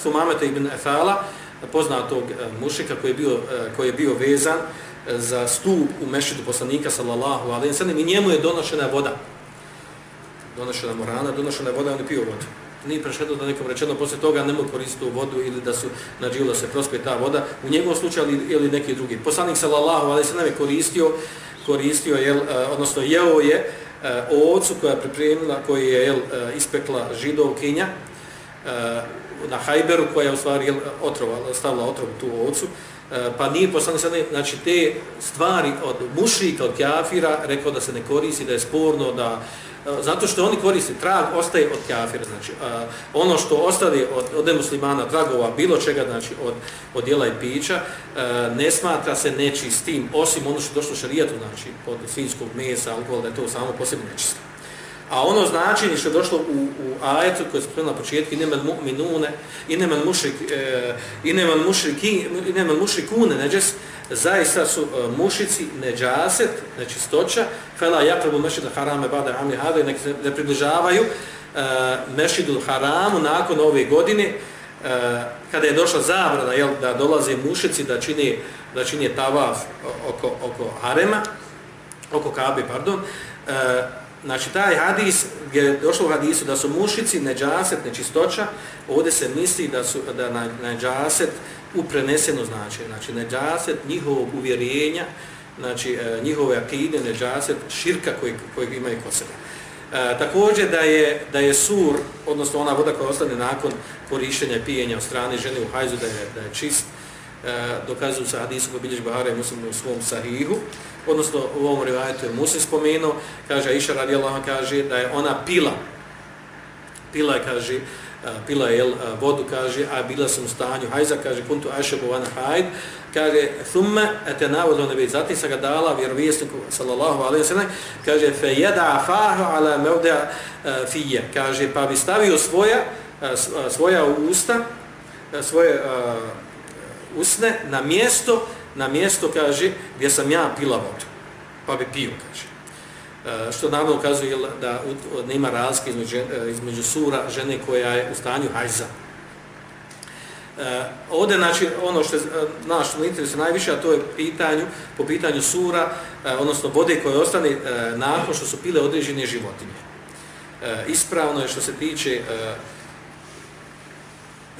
S2: Thumameta ibn Efala poznatog e, mušika koji je bio, e, koji je bio vezan e, za stup u mešidu poslanika sallallahu alejhi ve sellem i njemu je donošena voda. Donošena morana, donošena voda, on je pio vodu. Nije prešedno da nekom rečeno posle toga ne mogu koristiti vodu ili da su na da se prospe ta voda. U njegovom slučaju ili, ili neki drugi. Poslanik sallallahu alejhi ve sellem je koristio, koristio je, e, odnosno jeo je e, ovcu koja je pripremila, koji je jel, e, ispekla židovkinja, na Hajberu koja je u stvari otrovala stavila otrov tu ovcu, E, pa nije poslani sad, znači te stvari od mušika, od kjafira, rekao da se ne koristi, da je sporno, da, e, zato što oni koriste, trag ostaje od kjafira, znači ono što ostane od, od muslimana, tragova, bilo čega, znači od, od jela i pića, e, ne smatra se nečistim, osim ono što je došlo šarijetu, znači od svinskog mesa, alkohol, da je to samo posebno nečisto. A ono značenje što je došlo u, u ajetu koje smo na početku, inemel mu'minune, inemel mušrik, e, inemel mušriki, inemel mušrikune, neđes, zaista su e, mušici neđaset, nečistoća, fela japrabu mešida harame bada amli hada, nek se ne približavaju e, mešidu haramu nakon ove godine, e, kada je došla zabrana jel, da dolaze mušici da čini, da čini tavaf oko, oko harema, oko kabe, pardon, e, znači taj hadis, gdje je došlo u hadisu da su mušici, neđaset, nečistoća, ovdje se misli da su da na, neđaset u prenesenu značenje, znači neđaset njihovog uvjerenja, znači e, njihove akide, neđaset, širka kojeg, koji imaju kod sebe. E, također da je, da je sur, odnosno ona voda koja ostane nakon korištenja i pijenja od strane žene u hajzu, da je, da je čist, e, E, dokazuju sa hadisu koji bilježi Bahara i muslim u svom sahihu, odnosno u ovom rivajetu je muslim spomenuo, kaže Aisha radijallahu kaže da je ona pila, pila je, kaže, e, pila je e, vodu, kaže, a bila sam u stanju hajza, kaže, kuntu ašebu vana hajd, kaže, thumme ete navodu nebi, zatim sam ga dala vjerovijesniku, sallallahu alaihi sallam, kaže, fe jeda fahu ala mevdea fije, kaže, pa bi stavio svoja, svoja usta, svoje uh, usne na mjesto, na mjesto, kaže, gdje sam ja pila vodu, pa bi pio, kaže. E, što naravno ukazuje da nema razlike između, e, između sura žene koja je u stanju hajza. E, ovdje, znači, ono što je naš interes najviše, a to je pitanju, po pitanju sura, e, odnosno vode koje ostane e, nakon što su pile određene životinje. E, ispravno je što se tiče e,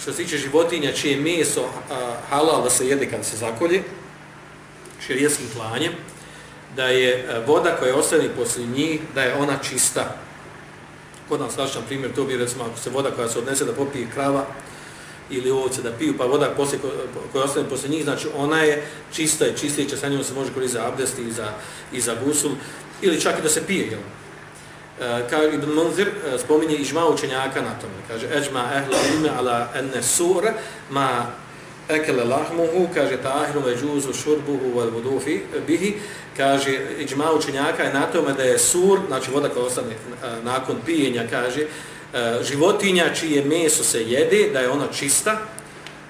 S2: što se tiče životinja čije meso a, halal da se jede kad se zakolje, širijeskim klanjem, da je e, voda koja ostane poslije njih, da je ona čista. Kod nam svačan primjer, to bi recimo ako se voda koja se odnese da popije krava ili ovce da piju, pa voda poslije, koja ostane poslije njih, znači ona je čista i čistića, sa njom se može koristiti za abdest i za, i za gusul, ili čak i da se pije. Jel? E, kao Ibn Munzir e, spominje ižma učenjaka na tome. Kaže, eđma ehla ime ala enne sur ma ekele lahmuhu, kaže tahiru ve džuzu šurbuhu val vudufi bihi, kaže ižma učenjaka je na tome da je sur, znači voda koja ostane e, nakon pijenja, kaže životinja čije meso se jede, da je ona čista,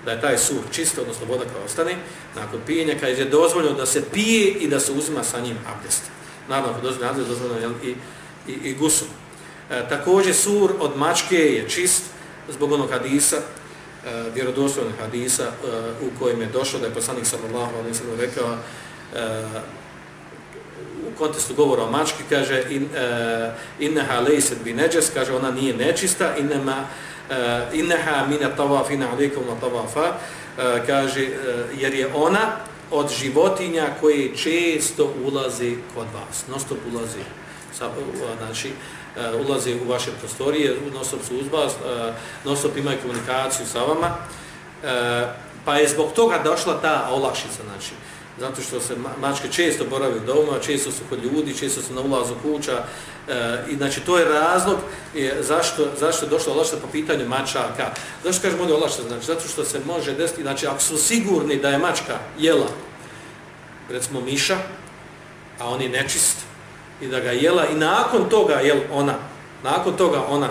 S2: da je taj sur čista, odnosno voda koja ostane nakon pijenja, kaže je dozvoljeno da se pije i da se uzima sa njim abdest. Naravno, ako dozvoljeno abdest, dozvoljeno i, i, i gusul. E, također sur od mačke je čist zbog onog hadisa, e, vjerodostojnog hadisa e, u kojem je došao da je poslanik sallallahu alejhi ve sellem rekao e, u kontekstu govora o mački kaže in e, innaha laysat bi najas kaže ona nije nečista inma e, innaha min at-tawafina alaykum wa tawafa e, kaže e, jer je ona od životinja koje često ulazi kod vas nostop ulazi sa, znači e, ulaze u vaše prostorije, nosop su uz vas, e, nosop imaju komunikaciju sa vama, e, pa je zbog toga došla ta olakšica, znači, zato što se mačke često boravi doma, često su kod ljudi, često su na ulazu kuća, e, i znači to je razlog je, zašto, zašto je došla olakšica po pitanju mačaka. Zašto kažemo ovdje olakšica? Znači, zato što se može desiti, znači ako su sigurni da je mačka jela, recimo miša, a on je nečist, i da ga jela. I nakon toga jel ona nakon toga ona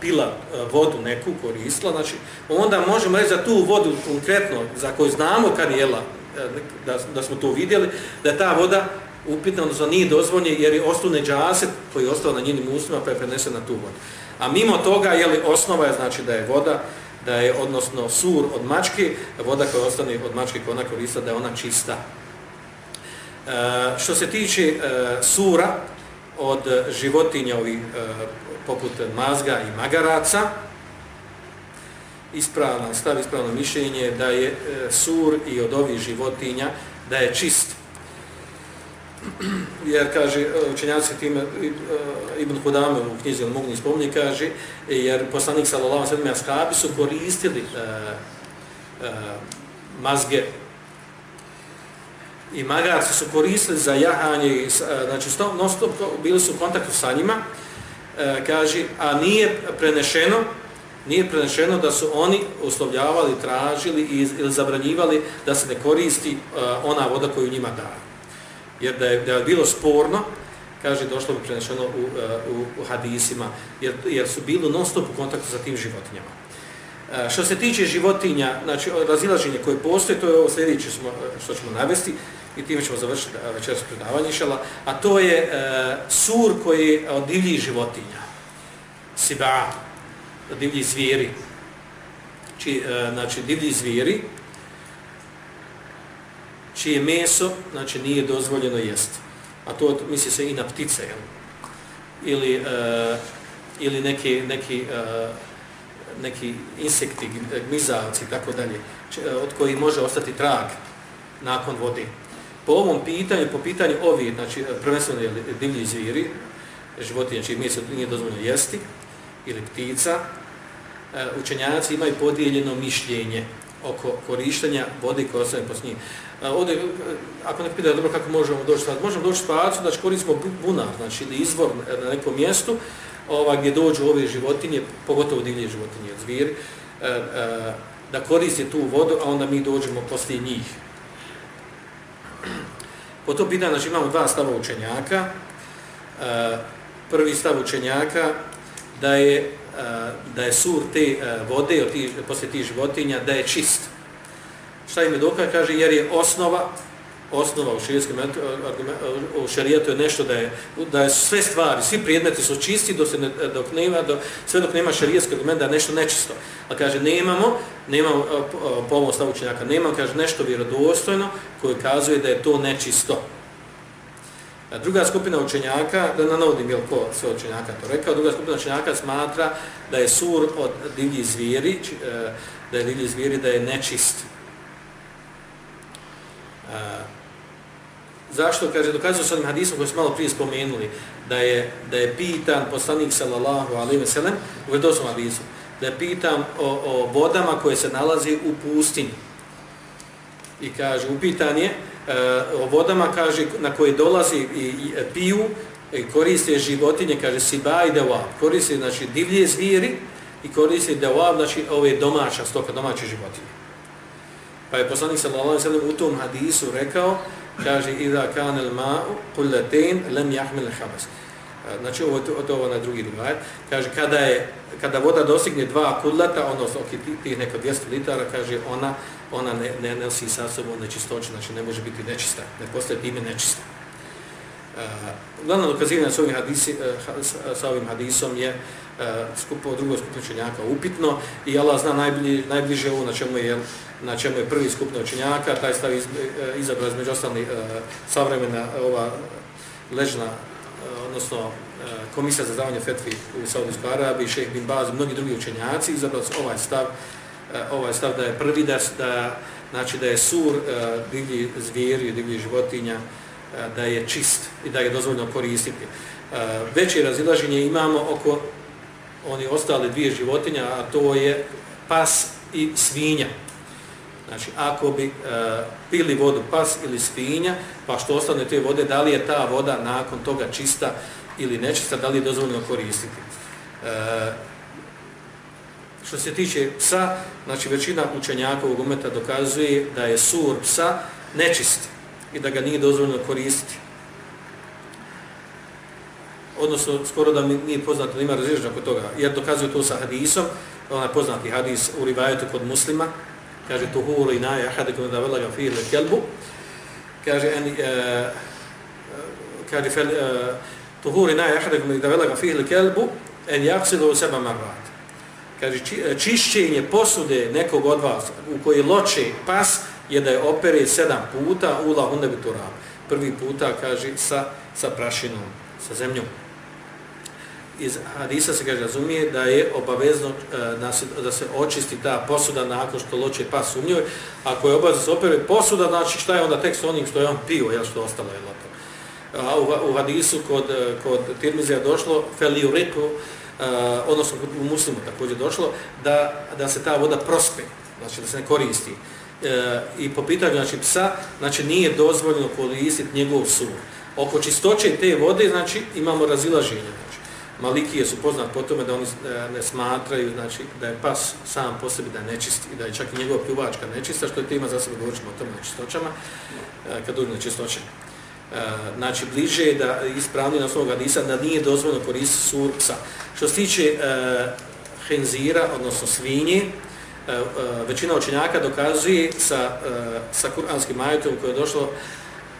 S2: pila vodu neku koristila znači onda možemo reći za tu vodu konkretno za koju znamo kad jela e, da, da smo to vidjeli da ta voda upitna odnosno nije dozvoljena jer je osnovne džaset koji je ostao na njenim ustima pa je prenesen na tu vodu. A mimo toga je li osnova je znači da je voda da je odnosno sur od mačke voda koja ostane od mačke koja ona koristila da je ona čista. E, što se tiče eh, sura od životinja ovih eh, poput mazga i magaraca, ispravno, stav ispravno mišljenje da je sur i od ovih životinja da je čist. Jer, kaže, učenjaci time, Ibn Hudame u knjizi ili mogu spominje, kaže, jer poslanik sallallahu sallam ashabi su koristili uh, uh, mazge i magarci su koristili za jahanje, e, znači znači non stop bili su u kontaktu sa njima, e, kaže, a nije prenešeno, nije prenešeno da su oni uslovljavali, tražili ili zabranjivali da se ne koristi e, ona voda koju njima daje. Jer da je, da je bilo sporno, kaže, došlo bi prenešeno u, e, u, u hadisima, jer, jer su bili non stop u kontaktu sa tim životinjama. E, što se tiče životinja, znači razilaženje koje postoje, to je ovo sljedeće što ćemo navesti, i time ćemo završiti večeras predavanje inšala, a to je e, sur koji je od divljih životinja. Siba, divlji zvijeri. Či, e, znači, divlji zvijeri, čije meso, znači, nije dozvoljeno jesti. A to misli se i na ptice, jel? ili, e, ili neki, neki, e, neki insekti, gmizavci i tako dalje, e, od koji može ostati trag nakon vode. Po ovom pitanju, po pitanju ovi, znači prvenstveno je divlji zviri, životinje čiji mjesto nije dozvoljeno jesti, ili ptica, e, učenjaci imaju podijeljeno mišljenje oko korištenja vode koja ostaje po njih. E, ovdje, e, ako ne pita dobro kako možemo doći sad, možemo doći spavacu, znači koristimo bunar, znači ili izvor na nekom mjestu, ova, gdje dođu ove životinje, pogotovo divlje životinje, zviri, da koriste tu vodu, a onda mi dođemo poslije njih. Po to pitanju znači imamo dva stava učenjaka. E, prvi stav učenjaka da je e, da je sur te e, vode od tih, poslije tih životinja da je čist. Šta im je dokaz? Kaže, jer je osnova osnova u šarijetskom u šerijatu je nešto da je da je sve stvari, svi predmeti su čisti dok se ne, dok nema do sve dok nema šerijski argument da je nešto nečisto. A kaže nemamo, nemamo po ovom stavu učenjaka, nemamo kaže nešto vjerodostojno koje kazuje da je to nečisto. A druga skupina učenjaka, da ne navodim jel ko sve učenjaka to rekao, druga skupina učenjaka smatra da je sur od divljih zvijeri, e, da je divlji zvijeri, da je nečist. A, zašto? Kaže, dokazao sa onim hadisom koji smo malo prije spomenuli, da je, da je pitan poslanik sallallahu alaihi ve sellem, u vredosnom hadisu, da je pitan o, o vodama koje se nalazi u pustinji. I kaže, upitan je, eh, o vodama kaže na koje dolazi i, i e, piju i koriste životinje kaže siba i dewa koriste znači divlje zvijeri i koriste dewa znači ove domaća stoka domaće životinje pa je poslanik sallallahu alejhi ve sellem u tom hadisu rekao kaže iza kana al ma'u qullatayn lam yahmil khabas znači ovo to ovo na drugi rivajet, kaže kada je kada voda dostigne dva kullata odnosno tih neka 200 litara kaže ona ona ne, ne nosi sa sobom nečistoću, znači ne može biti nečista, ne postoje time nečista. E, uh, glavno dokazivanje sa ovim, hadisi, uh, sa ovim hadisom je uh, Eh, skupo drugo skupno učenjaka upitno i Allah zna najbliže, najbliže ovo na čemu je na čemu je prvi skupno učenjaka, taj stav iz, eh, izabrao između ostali eh, savremena ova ležna, odnosno komisija za davanje fetvi u Saudijskoj Arabiji, šejh bin Baz, mnogi drugi učenjaci, izabrali ovaj stav E, ovaj stav da je prvi da, da znači da je sur uh, divlji zvijeri, divlji životinja da je čist i da je dozvoljno koristiti. Uh, veće razilaženje imamo oko oni ostale dvije životinja, a to je pas i svinja. Znači, ako bi e, pili vodu pas ili svinja, pa što ostane te vode, da li je ta voda nakon toga čista ili nečista, da li je dozvoljno koristiti. E, Što se tiče psa, znači većina učenjakovog umeta dokazuje da je sur psa nečist i da ga nije dozvoljeno koristiti. Odnosno, skoro da mi nije poznato, da ima različno oko toga, jer dokazuje to sa hadisom, onaj poznati hadis u rivajetu kod muslima, kaže to tuhuru i naje ahadekom da velaga fi firle kelbu, kaže, en, uh, e, kaže, fel, uh, tuhuru i naje ahadekom da velaga fi firle kelbu, en jaksilu seba marvat kaže, či, čišćenje posude nekog od vas u koji loče pas je da je opere sedam puta ula hunde bi Prvi puta, kaže, sa, sa prašinom, sa zemljom. Iz hadisa se kaže, razumije da je obavezno e, da se, da se očisti ta posuda nakon što loče pas u njoj. Ako je obavezno se opere posuda, znači šta je onda tekst onim što je on pio, jel što ostalo je loto. A u, u hadisu kod, e, kod Tirmizija došlo, feliuriku, uh, e, odnosno u muslimu također došlo, da, da se ta voda prospe, znači da se ne koristi. Uh, I po pitanju znači, psa, znači nije dozvoljeno koristiti njegov sur. Oko čistoće te vode, znači imamo razilaženje. Malikije su poznat po tome da oni e, ne smatraju znači, da je pas sam po sebi da je nečist i da je čak i njegova pljuvačka nečista, što je tema za sebe govorimo o tome na čistoćama, e, kad uđe na čistoće. E, znači, bliže je da ispravni na osnovu hadisa da nije dozvoljno koristiti sur psa. Što se tiče uh, henzira, odnosno svinje, uh, uh, većina učenjaka dokazuje sa, uh, sa kuranskim ajetom koje je došlo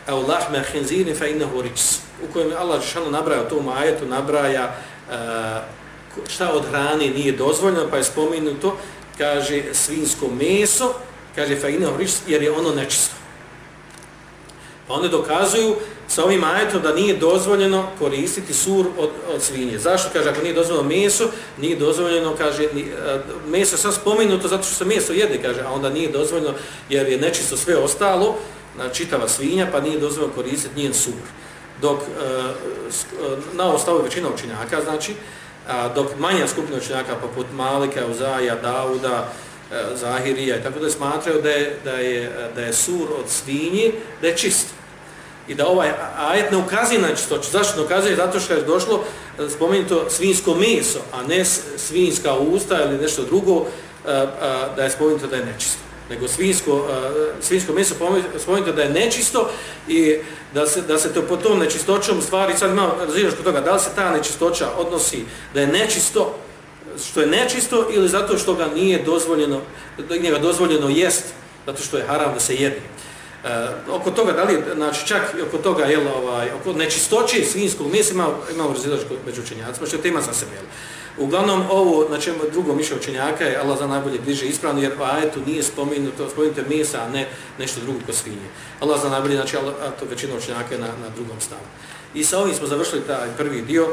S2: au lahme henziri fa innahu rijs u kojem Allah šano nabraja to ajetu, nabraja uh, šta od hrane nije dozvoljeno, pa je spomenuto, kaže svinsko meso, kaže fa innahu rics jer je ono nečisto. Pa one dokazuju sa ovim ajetom da nije dozvoljeno koristiti sur od, od svinje. Zašto? Kaže, ako nije dozvoljeno meso, nije dozvoljeno, kaže, ni, a, meso sam spomenuto zato što se meso jede, kaže, a onda nije dozvoljeno jer je nečisto sve ostalo, čitava svinja, pa nije dozvoljeno koristiti njen sur. Dok e, a, e, na ostavu većina učinjaka, znači, a, dok manja skupina učinjaka, poput Malika, Uzaja, Dauda, e, Zahirija, i tako da je smatraju da je, da je, da je sur od svinji, da je čist i da ovaj ajet ne ukazuje na čistoću. Zašto ne ukazuje? Zato što je došlo spomenuto svinsko meso, a ne svinska usta ili nešto drugo, da je spomenuto da je nečisto. Nego svinsko, svinsko meso spomenuto da je nečisto i da se, da se to po tom nečistoćom stvari, sad imamo različaš kod toga, da li se ta nečistoća odnosi da je nečisto, što je nečisto ili zato što ga nije dozvoljeno, njega dozvoljeno jest, zato što je haram da se jede. Uh, oko toga, da li, znači čak i oko toga, jel, ovaj, oko nečistoće svinjskog mesa ima, imamo razilačko među učenjacima, što je tema za sebe, jel. Uglavnom, ovo, znači drugo miše učenjaka je Allah za najbolje bliže ispravno, jer ajetu nije spomenuto, spomenuto mjesa, a ne nešto drugo ko svinje. Allah za najbolje, znači, Allah, a to većina učenjaka je na, na drugom stavu. I sa ovim smo završili taj prvi dio,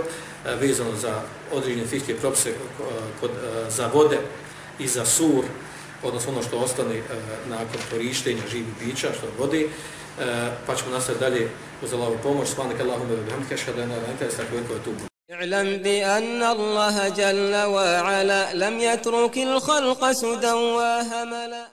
S2: e, vezano za određene fiske propise e, kod, e, za vode i za sur, odnosno ono što ostane nakon korištenja živih bića, što vodi, pa ćemo nastaviti dalje uz Allahovu pomoć. Svanak Allahumma wa bihamdika ashhadu an na ilaha illa anta
S1: اعلم بأن الله جل وعلا لم يترك الخلق سدى وهملا.